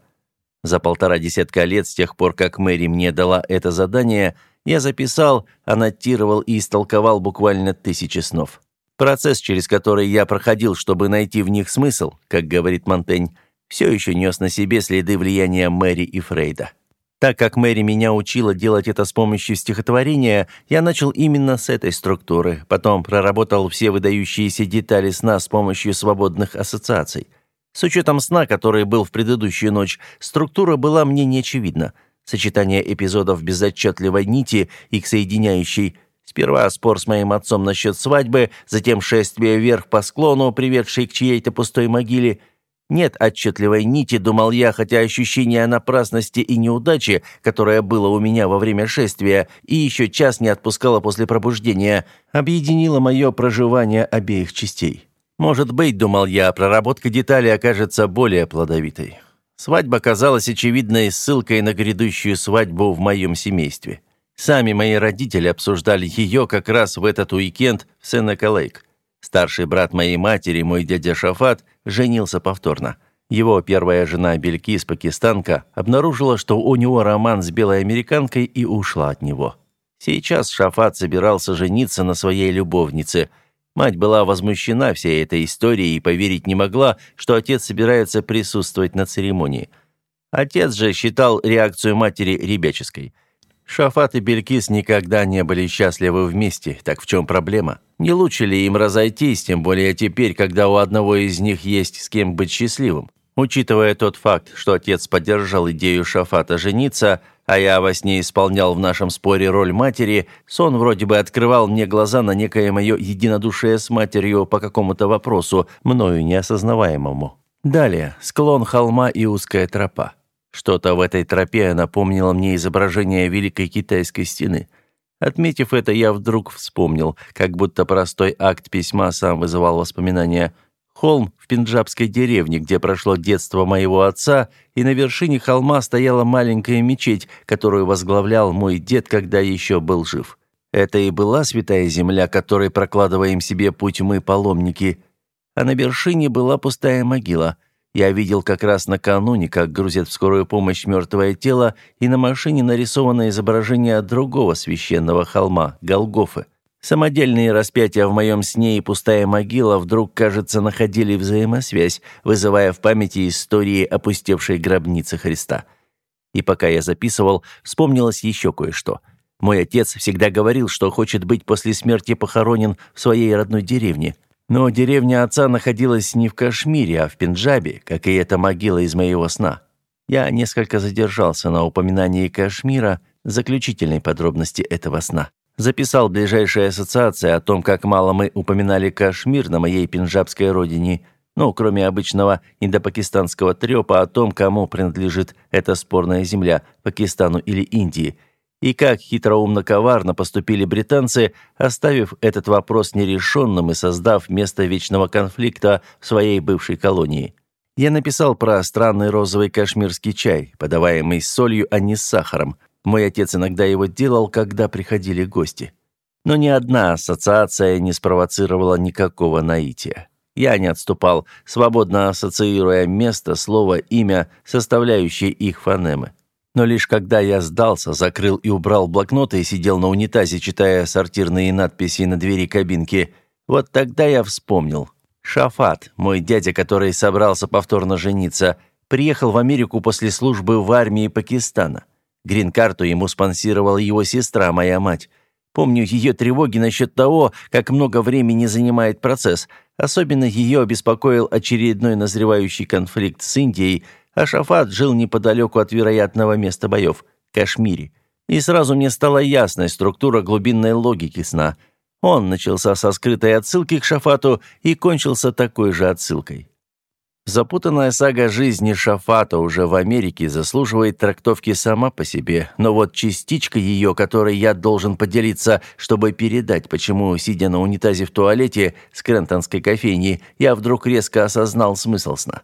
За полтора десятка лет с тех пор, как Мэри мне дала это задание – я записал, аннотировал и истолковал буквально тысячи снов. Процесс, через который я проходил, чтобы найти в них смысл, как говорит Монтень, все еще нес на себе следы влияния Мэри и Фрейда. Так как Мэри меня учила делать это с помощью стихотворения, я начал именно с этой структуры, потом проработал все выдающиеся детали сна с помощью свободных ассоциаций. С учетом сна, который был в предыдущую ночь, структура была мне неочевидна. Сочетание эпизодов безотчетливой нити, их соединяющей Сперва спор с моим отцом насчет свадьбы, затем шествие вверх по склону, приведшее к чьей-то пустой могиле. Нет отчетливой нити, думал я, хотя ощущение напрасности и неудачи, которое было у меня во время шествия и еще час не отпускало после пробуждения, объединило мое проживание обеих частей. Может быть, думал я, проработка деталей окажется более плодовитой. Свадьба казалась очевидной ссылкой на грядущую свадьбу в моем семействе. Сами мои родители обсуждали ее как раз в этот уикенд в Сенека-Лейк. Старший брат моей матери, мой дядя Шафат, женился повторно. Его первая жена Белькис, пакистанка, обнаружила, что у него роман с белой американкой и ушла от него. Сейчас Шафат собирался жениться на своей любовнице. Мать была возмущена всей этой историей и поверить не могла, что отец собирается присутствовать на церемонии. Отец же считал реакцию матери ребяческой – Шафат и Белькис никогда не были счастливы вместе, так в чем проблема? Не лучше ли им разойтись, тем более теперь, когда у одного из них есть с кем быть счастливым? Учитывая тот факт, что отец поддержал идею Шафата жениться, а я во сне исполнял в нашем споре роль матери, сон вроде бы открывал мне глаза на некое мое единодушие с матерью по какому-то вопросу, мною неосознаваемому. Далее, склон холма и узкая тропа. Что-то в этой тропе напомнило мне изображение Великой Китайской стены. Отметив это, я вдруг вспомнил, как будто простой акт письма сам вызывал воспоминания. Холм в пенджабской деревне, где прошло детство моего отца, и на вершине холма стояла маленькая мечеть, которую возглавлял мой дед, когда еще был жив. Это и была святая земля, которой прокладываем себе путь мы, паломники. А на вершине была пустая могила — я видел как раз накануне, как грузят в скорую помощь мертвое тело, и на машине нарисовано изображение другого священного холма – Голгофы. Самодельные распятия в моем сне и пустая могила вдруг, кажется, находили взаимосвязь, вызывая в памяти истории опустевшей гробницы Христа. И пока я записывал, вспомнилось еще кое-что. Мой отец всегда говорил, что хочет быть после смерти похоронен в своей родной деревне – но деревня отца находилась не в Кашмире, а в Пенджабе, как и эта могила из моего сна. Я несколько задержался на упоминании Кашмира, заключительной подробности этого сна. Записал ближайшая ассоциация о том, как мало мы упоминали Кашмир на моей пенджабской родине, ну, кроме обычного индопакистанского трёпа о том, кому принадлежит эта спорная земля, Пакистану или Индии – и как хитроумно-коварно поступили британцы, оставив этот вопрос нерешенным и создав место вечного конфликта в своей бывшей колонии. Я написал про странный розовый кашмирский чай, подаваемый с солью, а не с сахаром. Мой отец иногда его делал, когда приходили гости. Но ни одна ассоциация не спровоцировала никакого наития. Я не отступал, свободно ассоциируя место, слово, имя, составляющие их фонемы. Но лишь когда я сдался, закрыл и убрал блокноты и сидел на унитазе, читая сортирные надписи на двери кабинки, вот тогда я вспомнил. Шафат, мой дядя, который собрался повторно жениться, приехал в Америку после службы в армии Пакистана. Грин-карту ему спонсировала его сестра, моя мать. Помню ее тревоги насчет того, как много времени занимает процесс. Особенно ее обеспокоил очередной назревающий конфликт с Индией – а Шафат жил неподалеку от вероятного места боев – Кашмире. И сразу мне стала ясной структура глубинной логики сна. Он начался со скрытой отсылки к Шафату и кончился такой же отсылкой. Запутанная сага жизни Шафата уже в Америке заслуживает трактовки сама по себе, но вот частичка ее, которой я должен поделиться, чтобы передать, почему, сидя на унитазе в туалете с крентонской кофейни, я вдруг резко осознал смысл сна.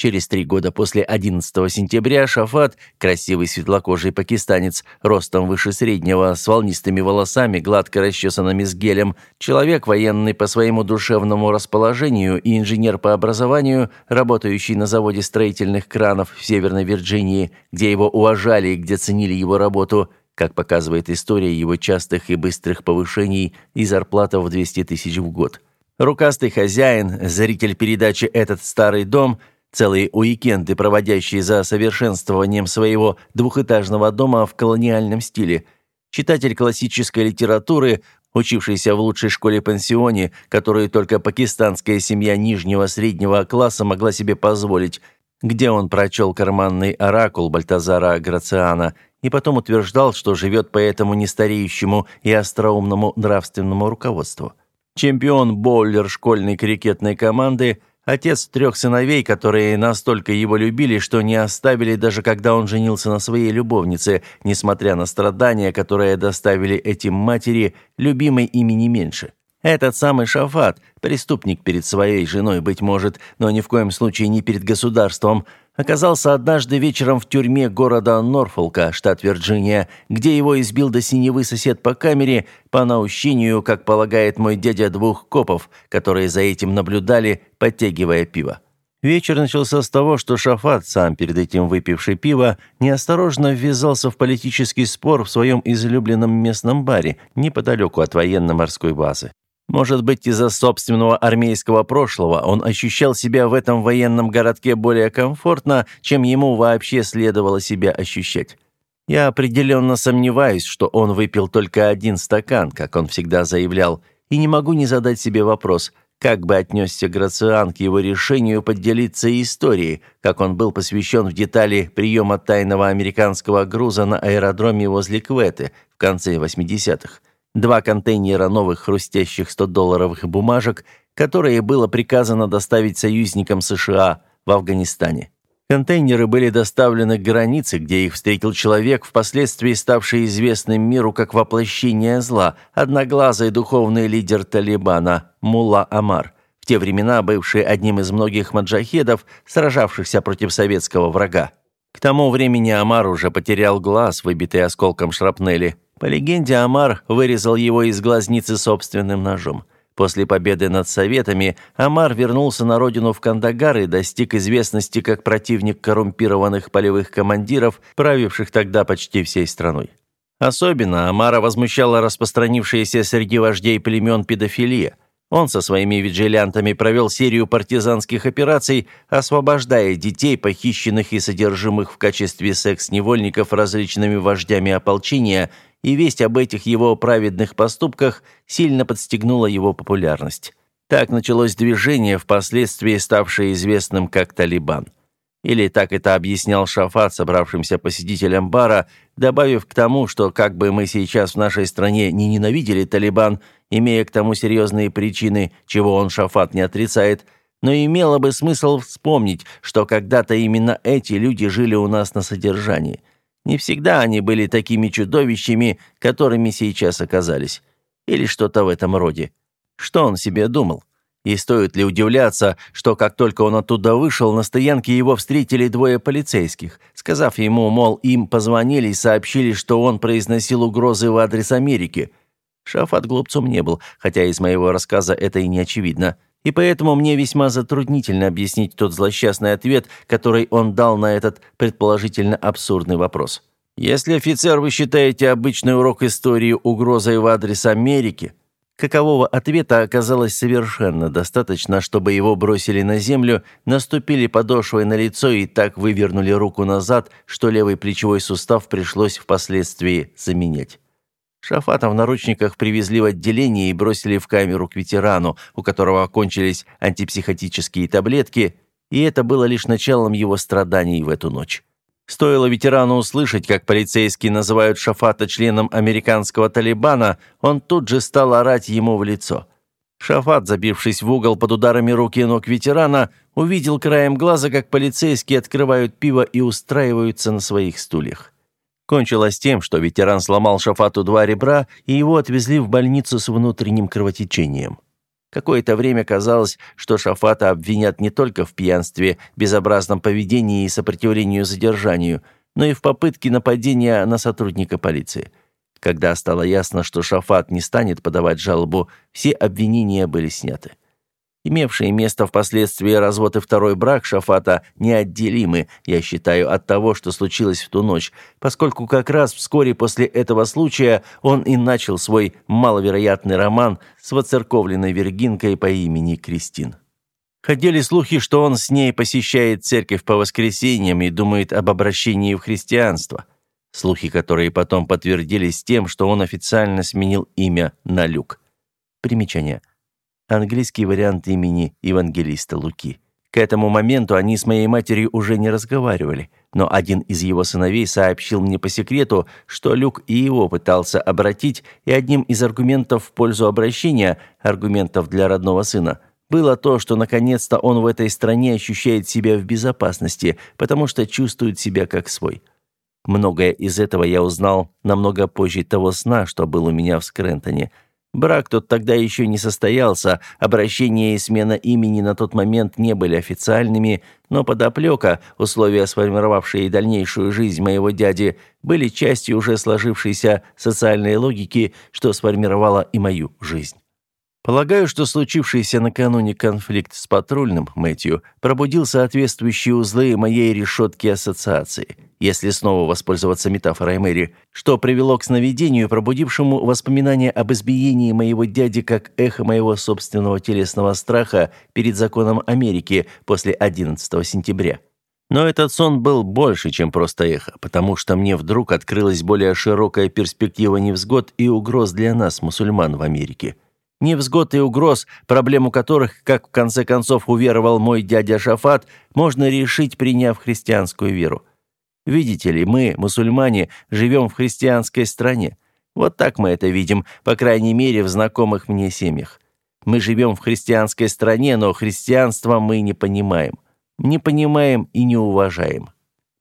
Через три года после 11 сентября Шафат, красивый светлокожий пакистанец, ростом выше среднего, с волнистыми волосами, гладко расчесанными с гелем, человек военный по своему душевному расположению и инженер по образованию, работающий на заводе строительных кранов в Северной Вирджинии, где его уважали и где ценили его работу, как показывает история его частых и быстрых повышений и зарплата в 200 тысяч в год. Рукастый хозяин, зритель передачи «Этот старый дом» – Целые уикенды, проводящие за совершенствованием своего двухэтажного дома в колониальном стиле. Читатель классической литературы, учившийся в лучшей школе-пансионе, которую только пакистанская семья нижнего среднего класса могла себе позволить, где он прочел карманный оракул Бальтазара Грациана и потом утверждал, что живет по этому нестареющему и остроумному нравственному руководству. Чемпион-боулер школьной крикетной команды – Отец трех сыновей, которые настолько его любили, что не оставили даже когда он женился на своей любовнице, несмотря на страдания, которые доставили этим матери, любимой ими не меньше. Этот самый Шафат, преступник перед своей женой, быть может, но ни в коем случае не перед государством, оказался однажды вечером в тюрьме города Норфолка, штат Вирджиния, где его избил до синевы сосед по камере по наущению, как полагает мой дядя, двух копов, которые за этим наблюдали, подтягивая пиво. Вечер начался с того, что Шафат, сам перед этим выпивший пиво, неосторожно ввязался в политический спор в своем излюбленном местном баре, неподалеку от военно-морской базы. Может быть, из-за собственного армейского прошлого он ощущал себя в этом военном городке более комфортно, чем ему вообще следовало себя ощущать. Я определенно сомневаюсь, что он выпил только один стакан, как он всегда заявлял, и не могу не задать себе вопрос, как бы отнесся Грациан к его решению поделиться историей, как он был посвящен в детали приема тайного американского груза на аэродроме возле Кветы в конце 80-х два контейнера новых хрустящих 100-долларовых бумажек, которые было приказано доставить союзникам США в Афганистане. Контейнеры были доставлены к границе, где их встретил человек, впоследствии ставший известным миру как воплощение зла, одноглазый духовный лидер Талибана Мулла Амар, в те времена бывший одним из многих маджахедов, сражавшихся против советского врага. К тому времени Амар уже потерял глаз, выбитый осколком шрапнели. По легенде, Амар вырезал его из глазницы собственным ножом. После победы над Советами Амар вернулся на родину в Кандагар и достиг известности как противник коррумпированных полевых командиров, правивших тогда почти всей страной. Особенно Амара возмущала распространившаяся среди вождей племен педофилия. Он со своими виджилянтами провел серию партизанских операций, освобождая детей, похищенных и содержимых в качестве секс-невольников различными вождями ополчения – и весть об этих его праведных поступках сильно подстегнула его популярность. Так началось движение, впоследствии ставшее известным как «Талибан». Или так это объяснял Шафат собравшимся посетителям бара, добавив к тому, что как бы мы сейчас в нашей стране не ненавидели Талибан, имея к тому серьезные причины, чего он Шафат не отрицает, но имело бы смысл вспомнить, что когда-то именно эти люди жили у нас на содержании – не всегда они были такими чудовищами, которыми сейчас оказались. Или что-то в этом роде. Что он себе думал? И стоит ли удивляться, что как только он оттуда вышел, на стоянке его встретили двое полицейских, сказав ему, мол, им позвонили и сообщили, что он произносил угрозы в адрес Америки. Шафат глупцом не был, хотя из моего рассказа это и не очевидно и поэтому мне весьма затруднительно объяснить тот злосчастный ответ, который он дал на этот предположительно абсурдный вопрос. Если, офицер, вы считаете обычный урок истории угрозой в адрес Америки, какового ответа оказалось совершенно достаточно, чтобы его бросили на землю, наступили подошвой на лицо и так вывернули руку назад, что левый плечевой сустав пришлось впоследствии заменять. Шафата в наручниках привезли в отделение и бросили в камеру к ветерану, у которого окончились антипсихотические таблетки, и это было лишь началом его страданий в эту ночь. Стоило ветерану услышать, как полицейские называют Шафата членом американского Талибана, он тут же стал орать ему в лицо. Шафат, забившись в угол под ударами рук и ног ветерана, увидел краем глаза, как полицейские открывают пиво и устраиваются на своих стульях. Кончилось тем, что ветеран сломал Шафату два ребра, и его отвезли в больницу с внутренним кровотечением. Какое-то время казалось, что Шафата обвинят не только в пьянстве, безобразном поведении и сопротивлению задержанию, но и в попытке нападения на сотрудника полиции. Когда стало ясно, что Шафат не станет подавать жалобу, все обвинения были сняты. Имевшие место впоследствии развод и второй брак Шафата неотделимы, я считаю, от того, что случилось в ту ночь, поскольку как раз вскоре после этого случая он и начал свой маловероятный роман с воцерковленной вергинкой по имени Кристин. Ходили слухи, что он с ней посещает церковь по воскресеньям и думает об обращении в христианство. слухи которые потом подтвердились тем, что он официально сменил имя на Люк. Примечание. Английский вариант имени евангелиста Луки. К этому моменту они с моей матерью уже не разговаривали, но один из его сыновей сообщил мне по секрету, что Люк и его пытался обратить, и одним из аргументов в пользу обращения, аргументов для родного сына, было то, что наконец-то он в этой стране ощущает себя в безопасности, потому что чувствует себя как свой. Многое из этого я узнал намного позже того сна, что был у меня в Скрентоне – Брак тот тогда еще не состоялся, обращение и смена имени на тот момент не были официальными, но подоплека, условия, сформировавшие дальнейшую жизнь моего дяди, были частью уже сложившейся социальной логики, что сформировала и мою жизнь. Полагаю, что случившийся накануне конфликт с патрульным Мэтью пробудил соответствующие узлы моей решетки ассоциации, если снова воспользоваться метафорой Мэри, что привело к сновидению, пробудившему воспоминания об избиении моего дяди как эхо моего собственного телесного страха перед законом Америки после 11 сентября. Но этот сон был больше, чем просто эхо, потому что мне вдруг открылась более широкая перспектива невзгод и угроз для нас, мусульман в Америке – Невзгод и угроз, проблему которых, как в конце концов уверовал мой дядя Шафат, можно решить, приняв христианскую веру. Видите ли, мы, мусульмане, живем в христианской стране. Вот так мы это видим, по крайней мере, в знакомых мне семьях. Мы живем в христианской стране, но христианство мы не понимаем. Не понимаем и не уважаем.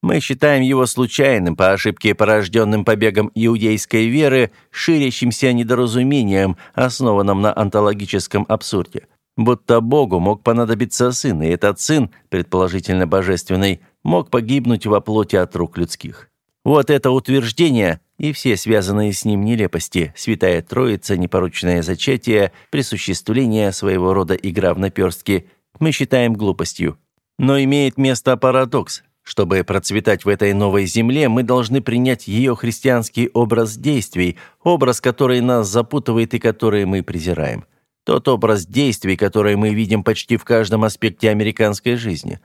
Мы считаем его случайным, по ошибке порожденным побегом иудейской веры, ширящимся недоразумением, основанным на онтологическом абсурде. Будто Богу мог понадобиться сын, и этот сын, предположительно божественный, мог погибнуть во плоти от рук людских. Вот это утверждение и все связанные с ним нелепости, святая троица, непорочное зачатие, присуществление своего рода игра в наперстки, мы считаем глупостью. Но имеет место парадокс, чтобы процветать в этой новой земле, мы должны принять ее христианский образ действий, образ, который нас запутывает и который мы презираем. Тот образ действий, который мы видим почти в каждом аспекте американской жизни.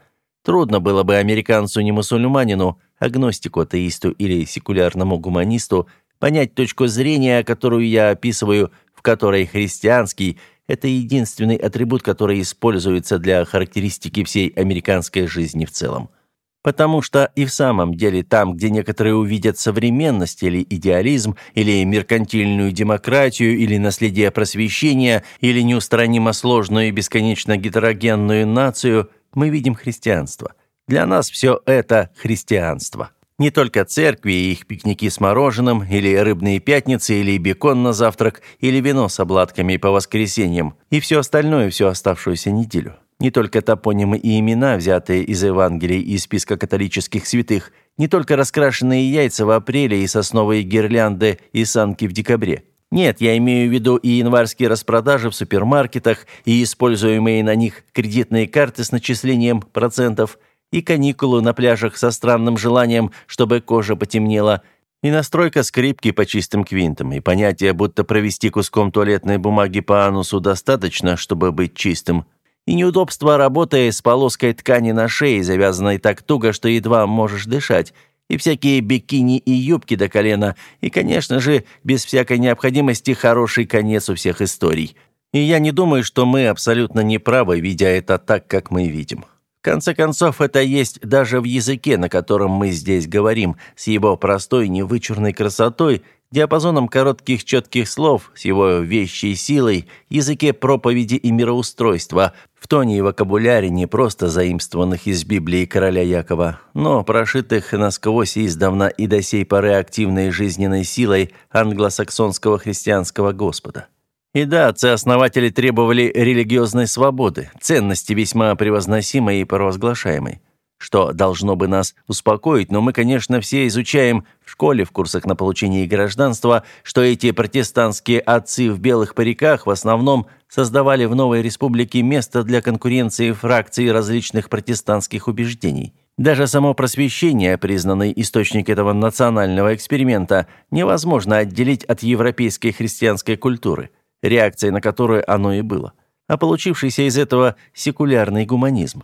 Трудно было бы американцу не мусульманину, агностику, атеисту или секулярному гуманисту понять точку зрения, которую я описываю, в которой христианский – это единственный атрибут, который используется для характеристики всей американской жизни в целом. Потому что и в самом деле там, где некоторые увидят современность или идеализм, или меркантильную демократию, или наследие просвещения, или неустранимо сложную и бесконечно гетерогенную нацию, мы видим христианство. Для нас все это христианство. Не только церкви и их пикники с мороженым, или рыбные пятницы, или бекон на завтрак, или вино с обладками по воскресеньям, и все остальное всю оставшуюся неделю. Не только топонимы и имена, взятые из Евангелий и списка католических святых, не только раскрашенные яйца в апреле и сосновые гирлянды и санки в декабре. Нет, я имею в виду и январские распродажи в супермаркетах, и используемые на них кредитные карты с начислением процентов, и каникулы на пляжах со странным желанием, чтобы кожа потемнела, и настройка скрипки по чистым квинтам, и понятие, будто провести куском туалетной бумаги по анусу достаточно, чтобы быть чистым – и неудобство работы с полоской ткани на шее, завязанной так туго, что едва можешь дышать, и всякие бикини и юбки до колена, и, конечно же, без всякой необходимости хороший конец у всех историй. И я не думаю, что мы абсолютно неправы, видя это так, как мы видим. В конце концов, это есть даже в языке, на котором мы здесь говорим, с его простой невычурной красотой, диапазоном коротких четких слов, с его вещей силой, языке проповеди и мироустройства, в тоне и вокабуляре не просто заимствованных из Библии короля Якова, но прошитых насквозь издавна и до сей поры активной жизненной силой англосаксонского христианского Господа. И да, отцы-основатели требовали религиозной свободы, ценности весьма превозносимой и провозглашаемой что должно бы нас успокоить, но мы, конечно, все изучаем в школе в курсах на получение гражданства, что эти протестантские отцы в белых париках в основном создавали в новой республике место для конкуренции фракций различных протестантских убеждений. Даже само просвещение, признанный источник этого национального эксперимента, невозможно отделить от европейской христианской культуры, реакцией на которую оно и было, а получившийся из этого секулярный гуманизм.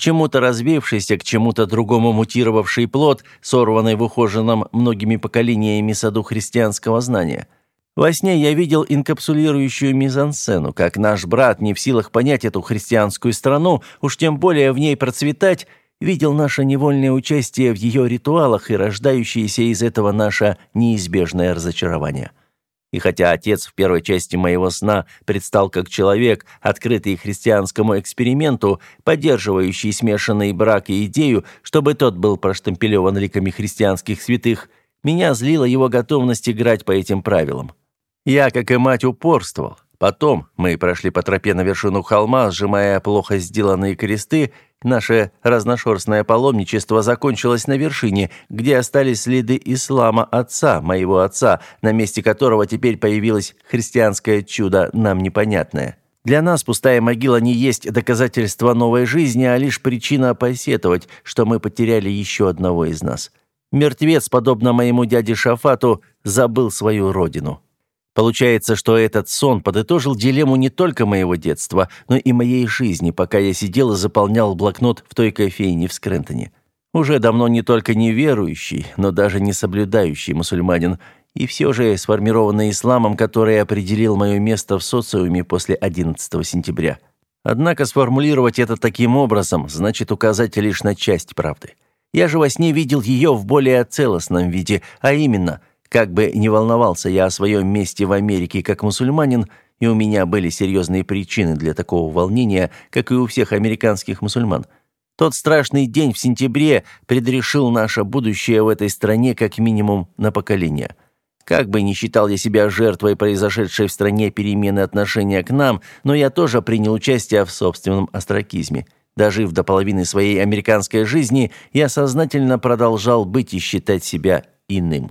Чему-то развившийся, к чему-то другому мутировавший плод, сорванный в ухоженном многими поколениями саду христианского знания. Во сне я видел инкапсулирующую мизансцену, как наш брат не в силах понять эту христианскую страну, уж тем более в ней процветать, видел наше невольное участие в ее ритуалах и рождающееся из этого наше неизбежное разочарование. И хотя отец в первой части моего сна предстал как человек, открытый христианскому эксперименту, поддерживающий смешанный брак и идею, чтобы тот был проштемпелеван ликами христианских святых, меня злила его готовность играть по этим правилам. Я, как и мать, упорствовал. Потом мы прошли по тропе на вершину холма, сжимая плохо сделанные кресты, Наше разношерстное паломничество закончилось на вершине, где остались следы ислама отца, моего отца, на месте которого теперь появилось христианское чудо, нам непонятное. Для нас пустая могила не есть доказательство новой жизни, а лишь причина посетовать, что мы потеряли еще одного из нас. Мертвец, подобно моему дяде Шафату, забыл свою родину. Получается, что этот сон подытожил дилемму не только моего детства, но и моей жизни, пока я сидел и заполнял блокнот в той кофейне в Скрентоне. Уже давно не только неверующий, но даже не соблюдающий мусульманин, и все же сформированный исламом, который определил мое место в социуме после 11 сентября. Однако сформулировать это таким образом значит указать лишь на часть правды. Я же во сне видел ее в более целостном виде, а именно – как бы не волновался я о своем месте в Америке как мусульманин, и у меня были серьезные причины для такого волнения, как и у всех американских мусульман. Тот страшный день в сентябре предрешил наше будущее в этой стране как минимум на поколение. Как бы ни считал я себя жертвой произошедшей в стране перемены отношения к нам, но я тоже принял участие в собственном остракизме. Дожив до половины своей американской жизни, я сознательно продолжал быть и считать себя иным.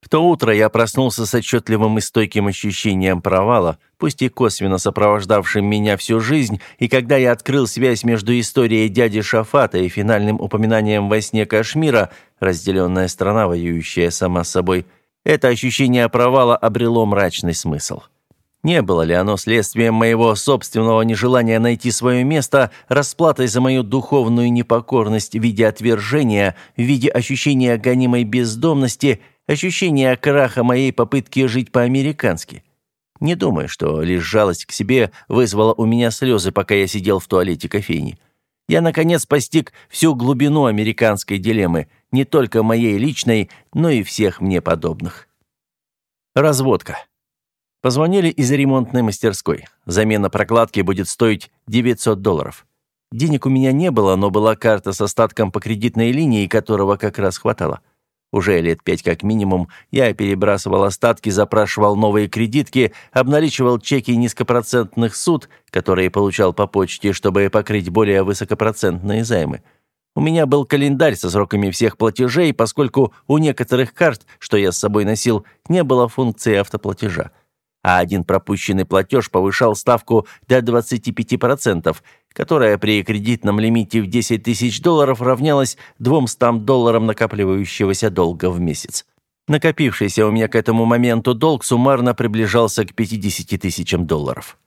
В то утро я проснулся с отчетливым и стойким ощущением провала, пусть и косвенно сопровождавшим меня всю жизнь, и когда я открыл связь между историей дяди Шафата и финальным упоминанием во сне Кашмира, разделенная страна, воюющая сама с собой, это ощущение провала обрело мрачный смысл. Не было ли оно следствием моего собственного нежелания найти свое место, расплатой за мою духовную непокорность в виде отвержения, в виде ощущения гонимой бездомности – ощущение краха моей попытки жить по-американски. Не думаю, что лишь жалость к себе вызвала у меня слезы, пока я сидел в туалете кофейни. Я, наконец, постиг всю глубину американской дилеммы, не только моей личной, но и всех мне подобных. Разводка. Позвонили из ремонтной мастерской. Замена прокладки будет стоить 900 долларов. Денег у меня не было, но была карта с остатком по кредитной линии, которого как раз хватало. Уже лет пять как минимум я перебрасывал остатки, запрашивал новые кредитки, обналичивал чеки низкопроцентных суд, которые получал по почте, чтобы покрыть более высокопроцентные займы. У меня был календарь со сроками всех платежей, поскольку у некоторых карт, что я с собой носил, не было функции автоплатежа а один пропущенный платеж повышал ставку до 25%, которая при кредитном лимите в 10 тысяч долларов равнялась 200 долларам накапливающегося долга в месяц. Накопившийся у меня к этому моменту долг суммарно приближался к 50 тысячам долларов.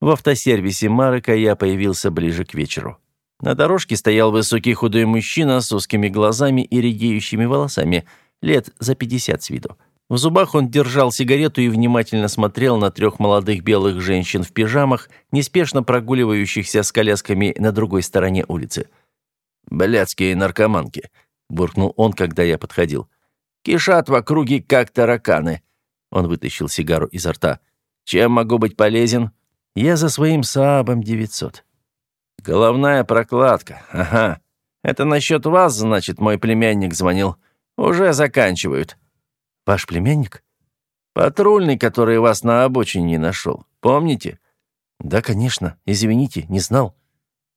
В автосервисе Марека я появился ближе к вечеру. На дорожке стоял высокий худой мужчина с узкими глазами и редеющими волосами, лет за 50 с виду. В зубах он держал сигарету и внимательно смотрел на трех молодых белых женщин в пижамах, неспешно прогуливающихся с колясками на другой стороне улицы. «Блядские наркоманки», — буркнул он, когда я подходил. «Кишат в округе, как тараканы». Он вытащил сигару изо рта. «Чем могу быть полезен?» «Я за своим Саабом 900». «Головная прокладка. Ага. Это насчет вас, значит, мой племянник звонил. Уже заканчивают». Ваш племянник? Патрульный, который вас на обочине нашел. Помните? Да, конечно. Извините, не знал.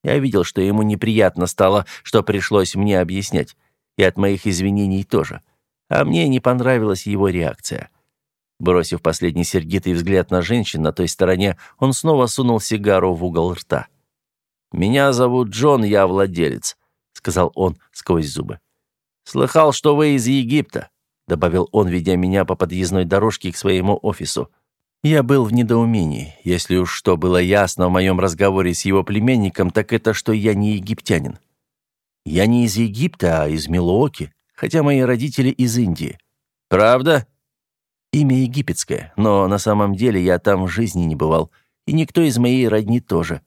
Я видел, что ему неприятно стало, что пришлось мне объяснять. И от моих извинений тоже. А мне не понравилась его реакция. Бросив последний сердитый взгляд на женщин на той стороне, он снова сунул сигару в угол рта. «Меня зовут Джон, я владелец», — сказал он сквозь зубы. «Слыхал, что вы из Египта добавил он, ведя меня по подъездной дорожке к своему офису. Я был в недоумении. Если уж что было ясно в моем разговоре с его племянником, так это, что я не египтянин. Я не из Египта, а из Милуоки, хотя мои родители из Индии. Правда? Имя египетское, но на самом деле я там в жизни не бывал, и никто из моей родни тоже.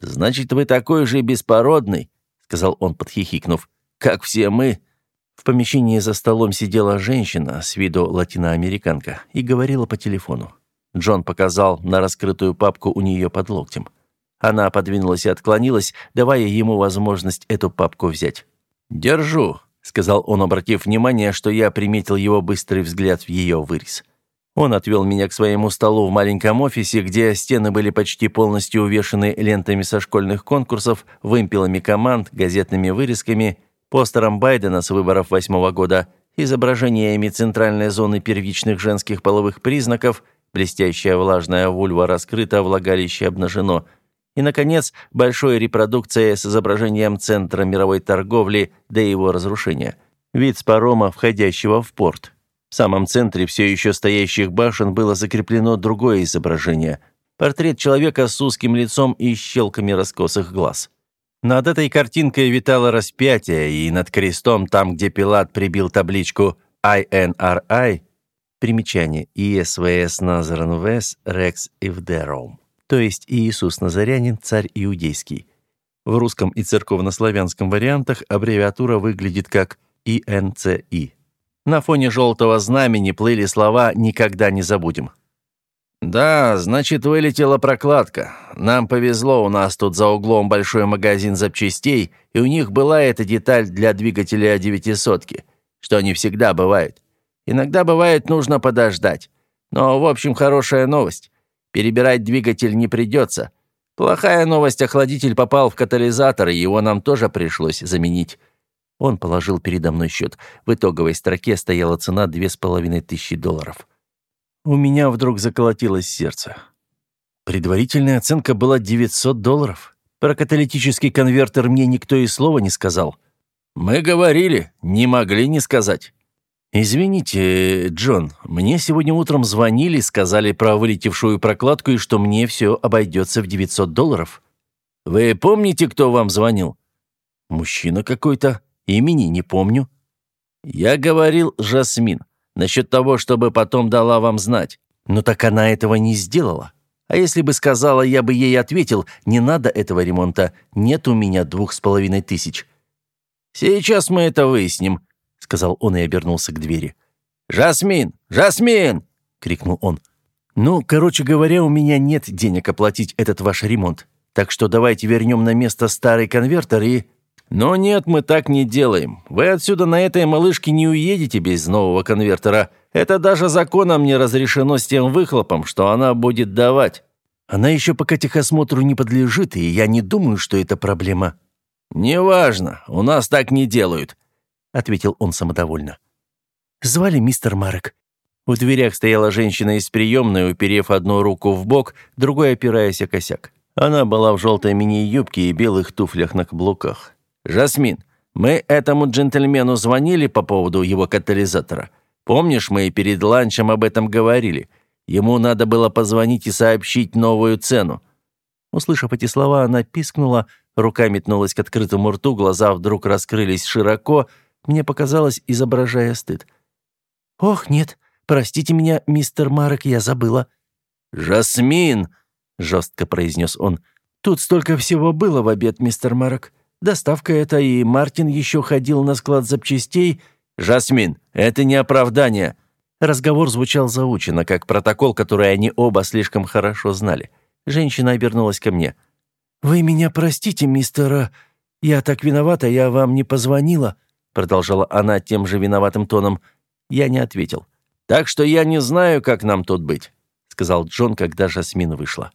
Значит, вы такой же беспородный, сказал он, подхихикнув, как все мы. В помещении за столом сидела женщина с виду латиноамериканка и говорила по телефону. Джон показал на раскрытую папку у нее под локтем. Она подвинулась и отклонилась, давая ему возможность эту папку взять. «Держу», — сказал он, обратив внимание, что я приметил его быстрый взгляд в ее вырез. Он отвел меня к своему столу в маленьком офисе, где стены были почти полностью увешаны лентами со школьных конкурсов, вымпелами команд, газетными вырезками, постером Байдена с выборов восьмого года, изображениями центральной зоны первичных женских половых признаков, блестящая влажная вульва раскрыта, влагалище обнажено — и, наконец, большой репродукция с изображением центра мировой торговли до его разрушения. Вид с парома, входящего в порт. В самом центре все еще стоящих башен было закреплено другое изображение. Портрет человека с узким лицом и щелками раскосых глаз. Над этой картинкой витало распятие, и над крестом, там, где Пилат прибил табличку INRI, примечание ИСВС Назарен Вес Рекс Ивдером то есть Иисус Назарянин, царь иудейский. В русском и церковнославянском вариантах аббревиатура выглядит как ИНЦИ. На фоне желтого знамени плыли слова «никогда не забудем». «Да, значит, вылетела прокладка. Нам повезло, у нас тут за углом большой магазин запчастей, и у них была эта деталь для двигателя девятисотки, что не всегда бывает. Иногда бывает нужно подождать. Но, в общем, хорошая новость. Перебирать двигатель не придется. Плохая новость, охладитель попал в катализатор, и его нам тоже пришлось заменить. Он положил передо мной счет. В итоговой строке стояла цена две с половиной тысячи долларов. У меня вдруг заколотилось сердце. Предварительная оценка была 900 долларов. Про каталитический конвертер мне никто и слова не сказал. «Мы говорили, не могли не сказать». «Извините, Джон, мне сегодня утром звонили, сказали про вылетевшую прокладку и что мне все обойдется в 900 долларов». «Вы помните, кто вам звонил?» «Мужчина какой-то. Имени не помню». «Я говорил Жасмин. Насчет того, чтобы потом дала вам знать». «Но так она этого не сделала. А если бы сказала, я бы ей ответил, не надо этого ремонта, нет у меня двух с половиной тысяч». «Сейчас мы это выясним», сказал он и обернулся к двери. «Жасмин! Жасмин!» — крикнул он. «Ну, короче говоря, у меня нет денег оплатить этот ваш ремонт. Так что давайте вернем на место старый конвертер и...» «Но нет, мы так не делаем. Вы отсюда на этой малышке не уедете без нового конвертера. Это даже законом не разрешено с тем выхлопом, что она будет давать». «Она еще пока техосмотру не подлежит, и я не думаю, что это проблема». «Неважно. У нас так не делают ответил он самодовольно. Звали мистер Марек. В дверях стояла женщина из приемной, уперев одну руку в бок, другой опираясь о косяк. Она была в желтой мини-юбке и белых туфлях на каблуках. «Жасмин, мы этому джентльмену звонили по поводу его катализатора. Помнишь, мы перед ланчем об этом говорили? Ему надо было позвонить и сообщить новую цену». Услышав эти слова, она пискнула, рука метнулась к открытому рту, глаза вдруг раскрылись широко – мне показалось, изображая стыд. «Ох, нет, простите меня, мистер Марек, я забыла». «Жасмин!» — жестко произнес он. «Тут столько всего было в обед, мистер Марек. Доставка это, и Мартин еще ходил на склад запчастей». «Жасмин, это не оправдание». Разговор звучал заучено, как протокол, который они оба слишком хорошо знали. Женщина обернулась ко мне. «Вы меня простите, мистер... Я так виновата, я вам не позвонила» продолжала она тем же виноватым тоном. Я не ответил. «Так что я не знаю, как нам тут быть», — сказал Джон, когда Жасмин вышла.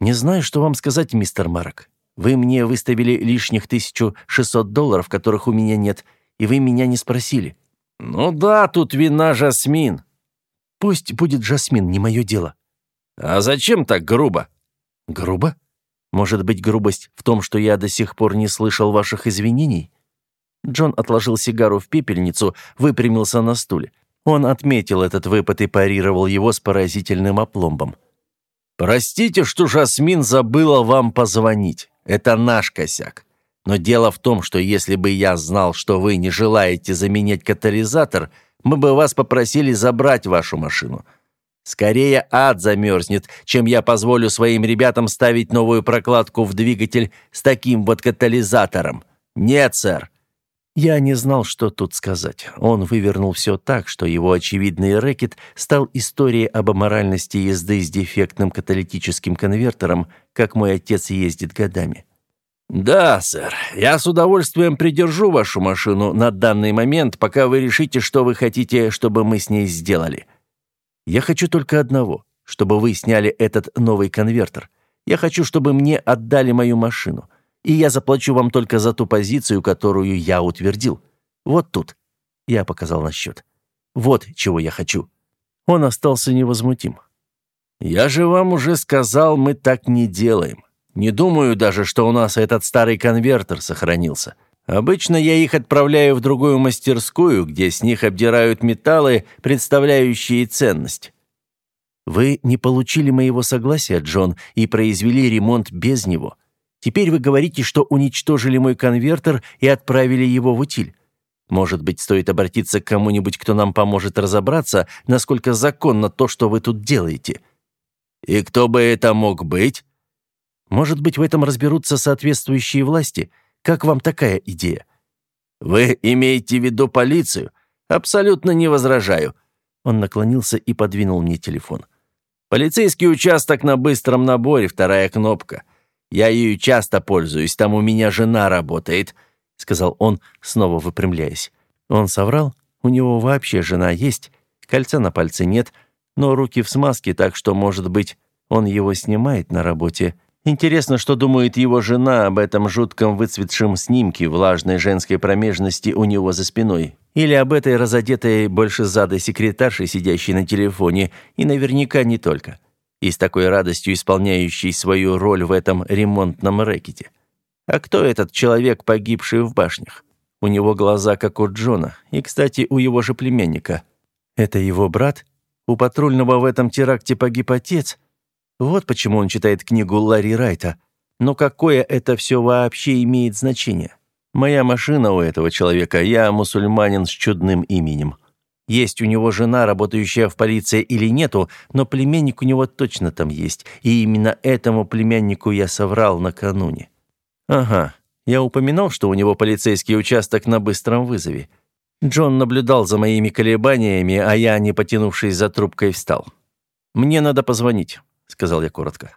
«Не знаю, что вам сказать, мистер Марок. Вы мне выставили лишних 1600 долларов, которых у меня нет, и вы меня не спросили». «Ну да, тут вина Жасмин». «Пусть будет Жасмин, не мое дело». «А зачем так грубо?» «Грубо? Может быть, грубость в том, что я до сих пор не слышал ваших извинений?» Джон отложил сигару в пепельницу, выпрямился на стуле. Он отметил этот выпад и парировал его с поразительным опломбом. «Простите, что Жасмин забыла вам позвонить. Это наш косяк. Но дело в том, что если бы я знал, что вы не желаете заменять катализатор, мы бы вас попросили забрать вашу машину. Скорее ад замерзнет, чем я позволю своим ребятам ставить новую прокладку в двигатель с таким вот катализатором. Нет, сэр. Я не знал, что тут сказать. Он вывернул все так, что его очевидный рэкет стал историей об аморальности езды с дефектным каталитическим конвертером, как мой отец ездит годами. «Да, сэр, я с удовольствием придержу вашу машину на данный момент, пока вы решите, что вы хотите, чтобы мы с ней сделали. Я хочу только одного, чтобы вы сняли этот новый конвертер. Я хочу, чтобы мне отдали мою машину и я заплачу вам только за ту позицию, которую я утвердил. Вот тут». Я показал на счет. «Вот чего я хочу». Он остался невозмутим. «Я же вам уже сказал, мы так не делаем. Не думаю даже, что у нас этот старый конвертер сохранился. Обычно я их отправляю в другую мастерскую, где с них обдирают металлы, представляющие ценность». «Вы не получили моего согласия, Джон, и произвели ремонт без него. Теперь вы говорите, что уничтожили мой конвертер и отправили его в утиль. Может быть, стоит обратиться к кому-нибудь, кто нам поможет разобраться, насколько законно то, что вы тут делаете. И кто бы это мог быть? Может быть, в этом разберутся соответствующие власти. Как вам такая идея? Вы имеете в виду полицию? Абсолютно не возражаю. Он наклонился и подвинул мне телефон. Полицейский участок на быстром наборе, вторая кнопка. Я ею часто пользуюсь, там у меня жена работает», — сказал он, снова выпрямляясь. Он соврал? У него вообще жена есть, кольца на пальце нет, но руки в смазке, так что, может быть, он его снимает на работе. Интересно, что думает его жена об этом жутком выцветшем снимке влажной женской промежности у него за спиной. Или об этой разодетой больше задой секретарше, сидящей на телефоне, и наверняка не только и с такой радостью исполняющий свою роль в этом ремонтном рэкете. А кто этот человек, погибший в башнях? У него глаза, как у Джона, и, кстати, у его же племянника. Это его брат? У патрульного в этом теракте погиб отец? Вот почему он читает книгу Ларри Райта. Но какое это все вообще имеет значение? Моя машина у этого человека, я мусульманин с чудным именем. Есть у него жена, работающая в полиции или нету, но племянник у него точно там есть, и именно этому племяннику я соврал накануне. Ага, я упоминал, что у него полицейский участок на быстром вызове. Джон наблюдал за моими колебаниями, а я, не потянувшись за трубкой, встал. «Мне надо позвонить», — сказал я коротко.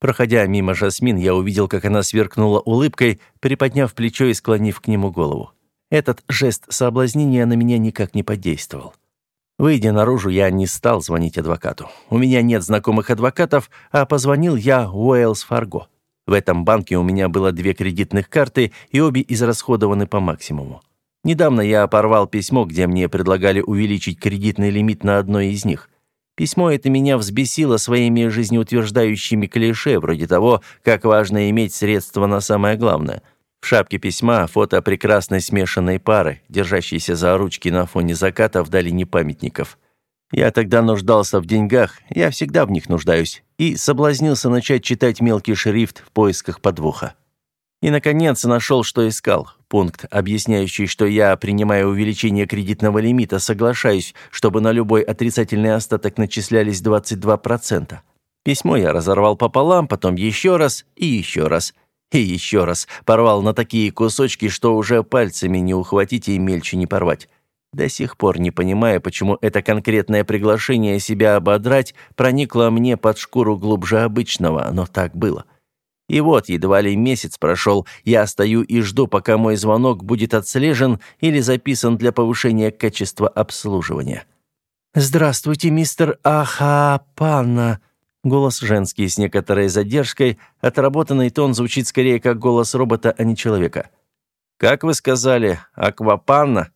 Проходя мимо Жасмин, я увидел, как она сверкнула улыбкой, приподняв плечо и склонив к нему голову. Этот жест соблазнения на меня никак не подействовал. Выйдя наружу, я не стал звонить адвокату. У меня нет знакомых адвокатов, а позвонил я Уэллс Фарго. В этом банке у меня было две кредитных карты, и обе израсходованы по максимуму. Недавно я порвал письмо, где мне предлагали увеличить кредитный лимит на одной из них. Письмо это меня взбесило своими жизнеутверждающими клише, вроде того, как важно иметь средства на самое главное – в шапке письма фото прекрасной смешанной пары, держащейся за ручки на фоне заката в долине памятников. Я тогда нуждался в деньгах, я всегда в них нуждаюсь, и соблазнился начать читать мелкий шрифт в поисках подвоха. И, наконец, нашел, что искал. Пункт, объясняющий, что я, принимая увеличение кредитного лимита, соглашаюсь, чтобы на любой отрицательный остаток начислялись 22%. Письмо я разорвал пополам, потом еще раз и еще раз – и еще раз порвал на такие кусочки, что уже пальцами не ухватить и мельче не порвать. До сих пор не понимая, почему это конкретное приглашение себя ободрать проникло мне под шкуру глубже обычного, но так было. И вот, едва ли месяц прошел, я стою и жду, пока мой звонок будет отслежен или записан для повышения качества обслуживания. «Здравствуйте, мистер Ахапанна», Голос женский с некоторой задержкой, отработанный тон звучит скорее как голос робота, а не человека. «Как вы сказали, аквапанна?»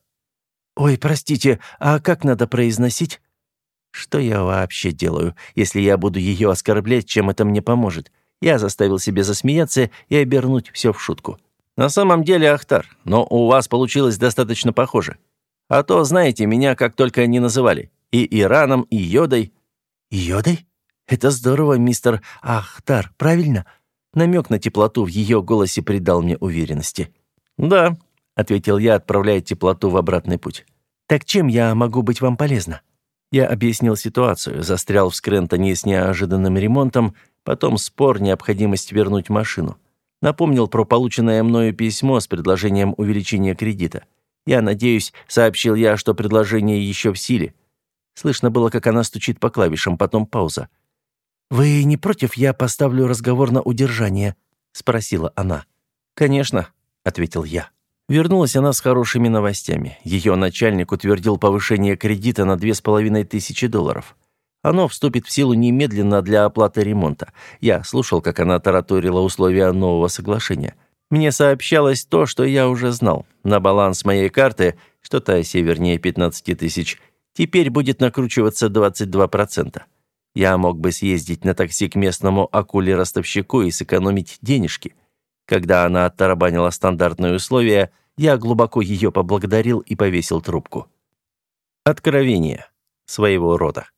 «Ой, простите, а как надо произносить?» «Что я вообще делаю, если я буду ее оскорблять, чем это мне поможет?» Я заставил себе засмеяться и обернуть все в шутку. «На самом деле, Ахтар, но у вас получилось достаточно похоже. А то, знаете, меня как только не называли. И Ираном, и Йодой». «Йодой?» «Это здорово, мистер Ахтар, правильно? Намек на теплоту в ее голосе придал мне уверенности. «Да», — ответил я, отправляя теплоту в обратный путь. «Так чем я могу быть вам полезна?» Я объяснил ситуацию, застрял в Скрентоне с неожиданным ремонтом, потом спор, необходимость вернуть машину. Напомнил про полученное мною письмо с предложением увеличения кредита. Я надеюсь, сообщил я, что предложение еще в силе. Слышно было, как она стучит по клавишам, потом пауза. «Вы не против, я поставлю разговор на удержание?» — спросила она. «Конечно», — ответил я. Вернулась она с хорошими новостями. Ее начальник утвердил повышение кредита на две с половиной тысячи долларов. Оно вступит в силу немедленно для оплаты ремонта. Я слушал, как она тараторила условия нового соглашения. Мне сообщалось то, что я уже знал. На баланс моей карты, что-то севернее 15 тысяч, теперь будет накручиваться 22%. Я мог бы съездить на такси к местному акуле-ростовщику и сэкономить денежки. Когда она оттарабанила стандартные условия, я глубоко ее поблагодарил и повесил трубку. Откровение. Своего рода.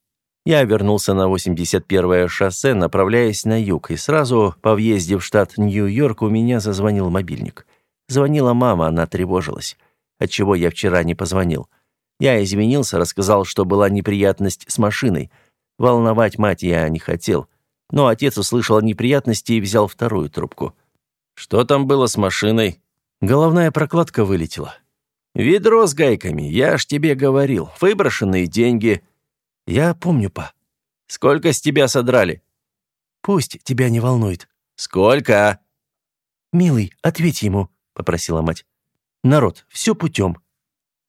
Я вернулся на 81-е шоссе, направляясь на юг, и сразу по въезде в штат Нью-Йорк у меня зазвонил мобильник. Звонила мама, она тревожилась. Отчего я вчера не позвонил. Я извинился, рассказал, что была неприятность с машиной. Волновать мать я не хотел. Но отец услышал неприятности и взял вторую трубку. «Что там было с машиной?» Головная прокладка вылетела. «Ведро с гайками, я ж тебе говорил. Выброшенные деньги». «Я помню, па». «Сколько с тебя содрали?» «Пусть тебя не волнует». «Сколько?» «Милый, ответь ему», — попросила мать. «Народ, все путем».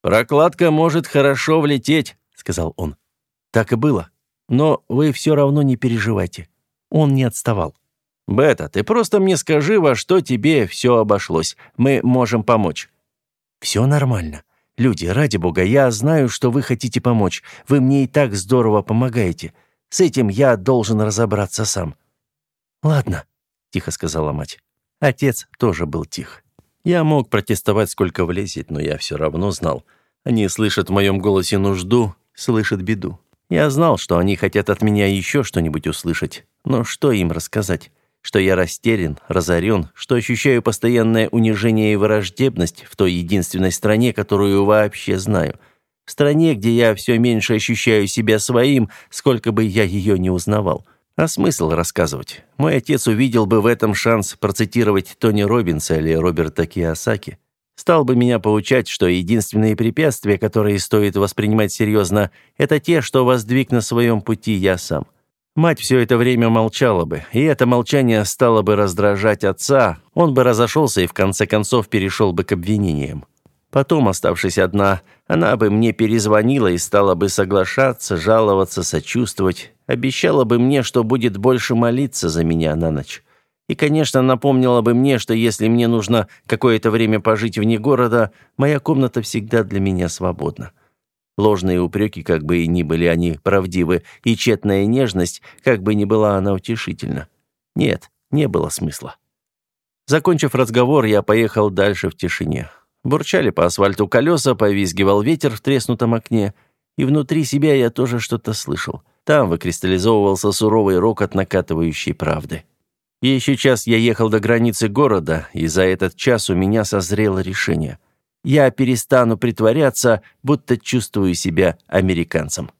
«Прокладка может хорошо влететь», — сказал он. Так и было. Но вы все равно не переживайте. Он не отставал. «Бета, ты просто мне скажи, во что тебе все обошлось. Мы можем помочь». «Все нормально. Люди, ради бога, я знаю, что вы хотите помочь. Вы мне и так здорово помогаете. С этим я должен разобраться сам». «Ладно», — тихо сказала мать. Отец тоже был тих. Я мог протестовать, сколько влезет, но я все равно знал. Они слышат в моем голосе нужду, слышат беду. Я знал, что они хотят от меня еще что-нибудь услышать. Но что им рассказать? что я растерян, разорен, что ощущаю постоянное унижение и враждебность в той единственной стране, которую вообще знаю. В стране, где я все меньше ощущаю себя своим, сколько бы я ее не узнавал. А смысл рассказывать? Мой отец увидел бы в этом шанс процитировать Тони Робинса или Роберта Киосаки. Стал бы меня поучать, что единственные препятствия, которые стоит воспринимать серьезно, это те, что воздвиг на своем пути я сам. Мать все это время молчала бы, и это молчание стало бы раздражать отца, он бы разошелся и в конце концов перешел бы к обвинениям. Потом, оставшись одна, она бы мне перезвонила и стала бы соглашаться, жаловаться, сочувствовать, обещала бы мне, что будет больше молиться за меня на ночь. И, конечно, напомнила бы мне, что если мне нужно какое-то время пожить вне города, моя комната всегда для меня свободна. Ложные упреки, как бы и ни были они правдивы, и тщетная нежность, как бы ни была она утешительна. Нет, не было смысла. Закончив разговор, я поехал дальше в тишине. Бурчали по асфальту колеса, повизгивал ветер в треснутом окне, и внутри себя я тоже что-то слышал. Там выкристаллизовывался суровый рок от накатывающей правды. Еще час я ехал до границы города, и за этот час у меня созрело решение – я перестану притворяться, будто чувствую себя американцем.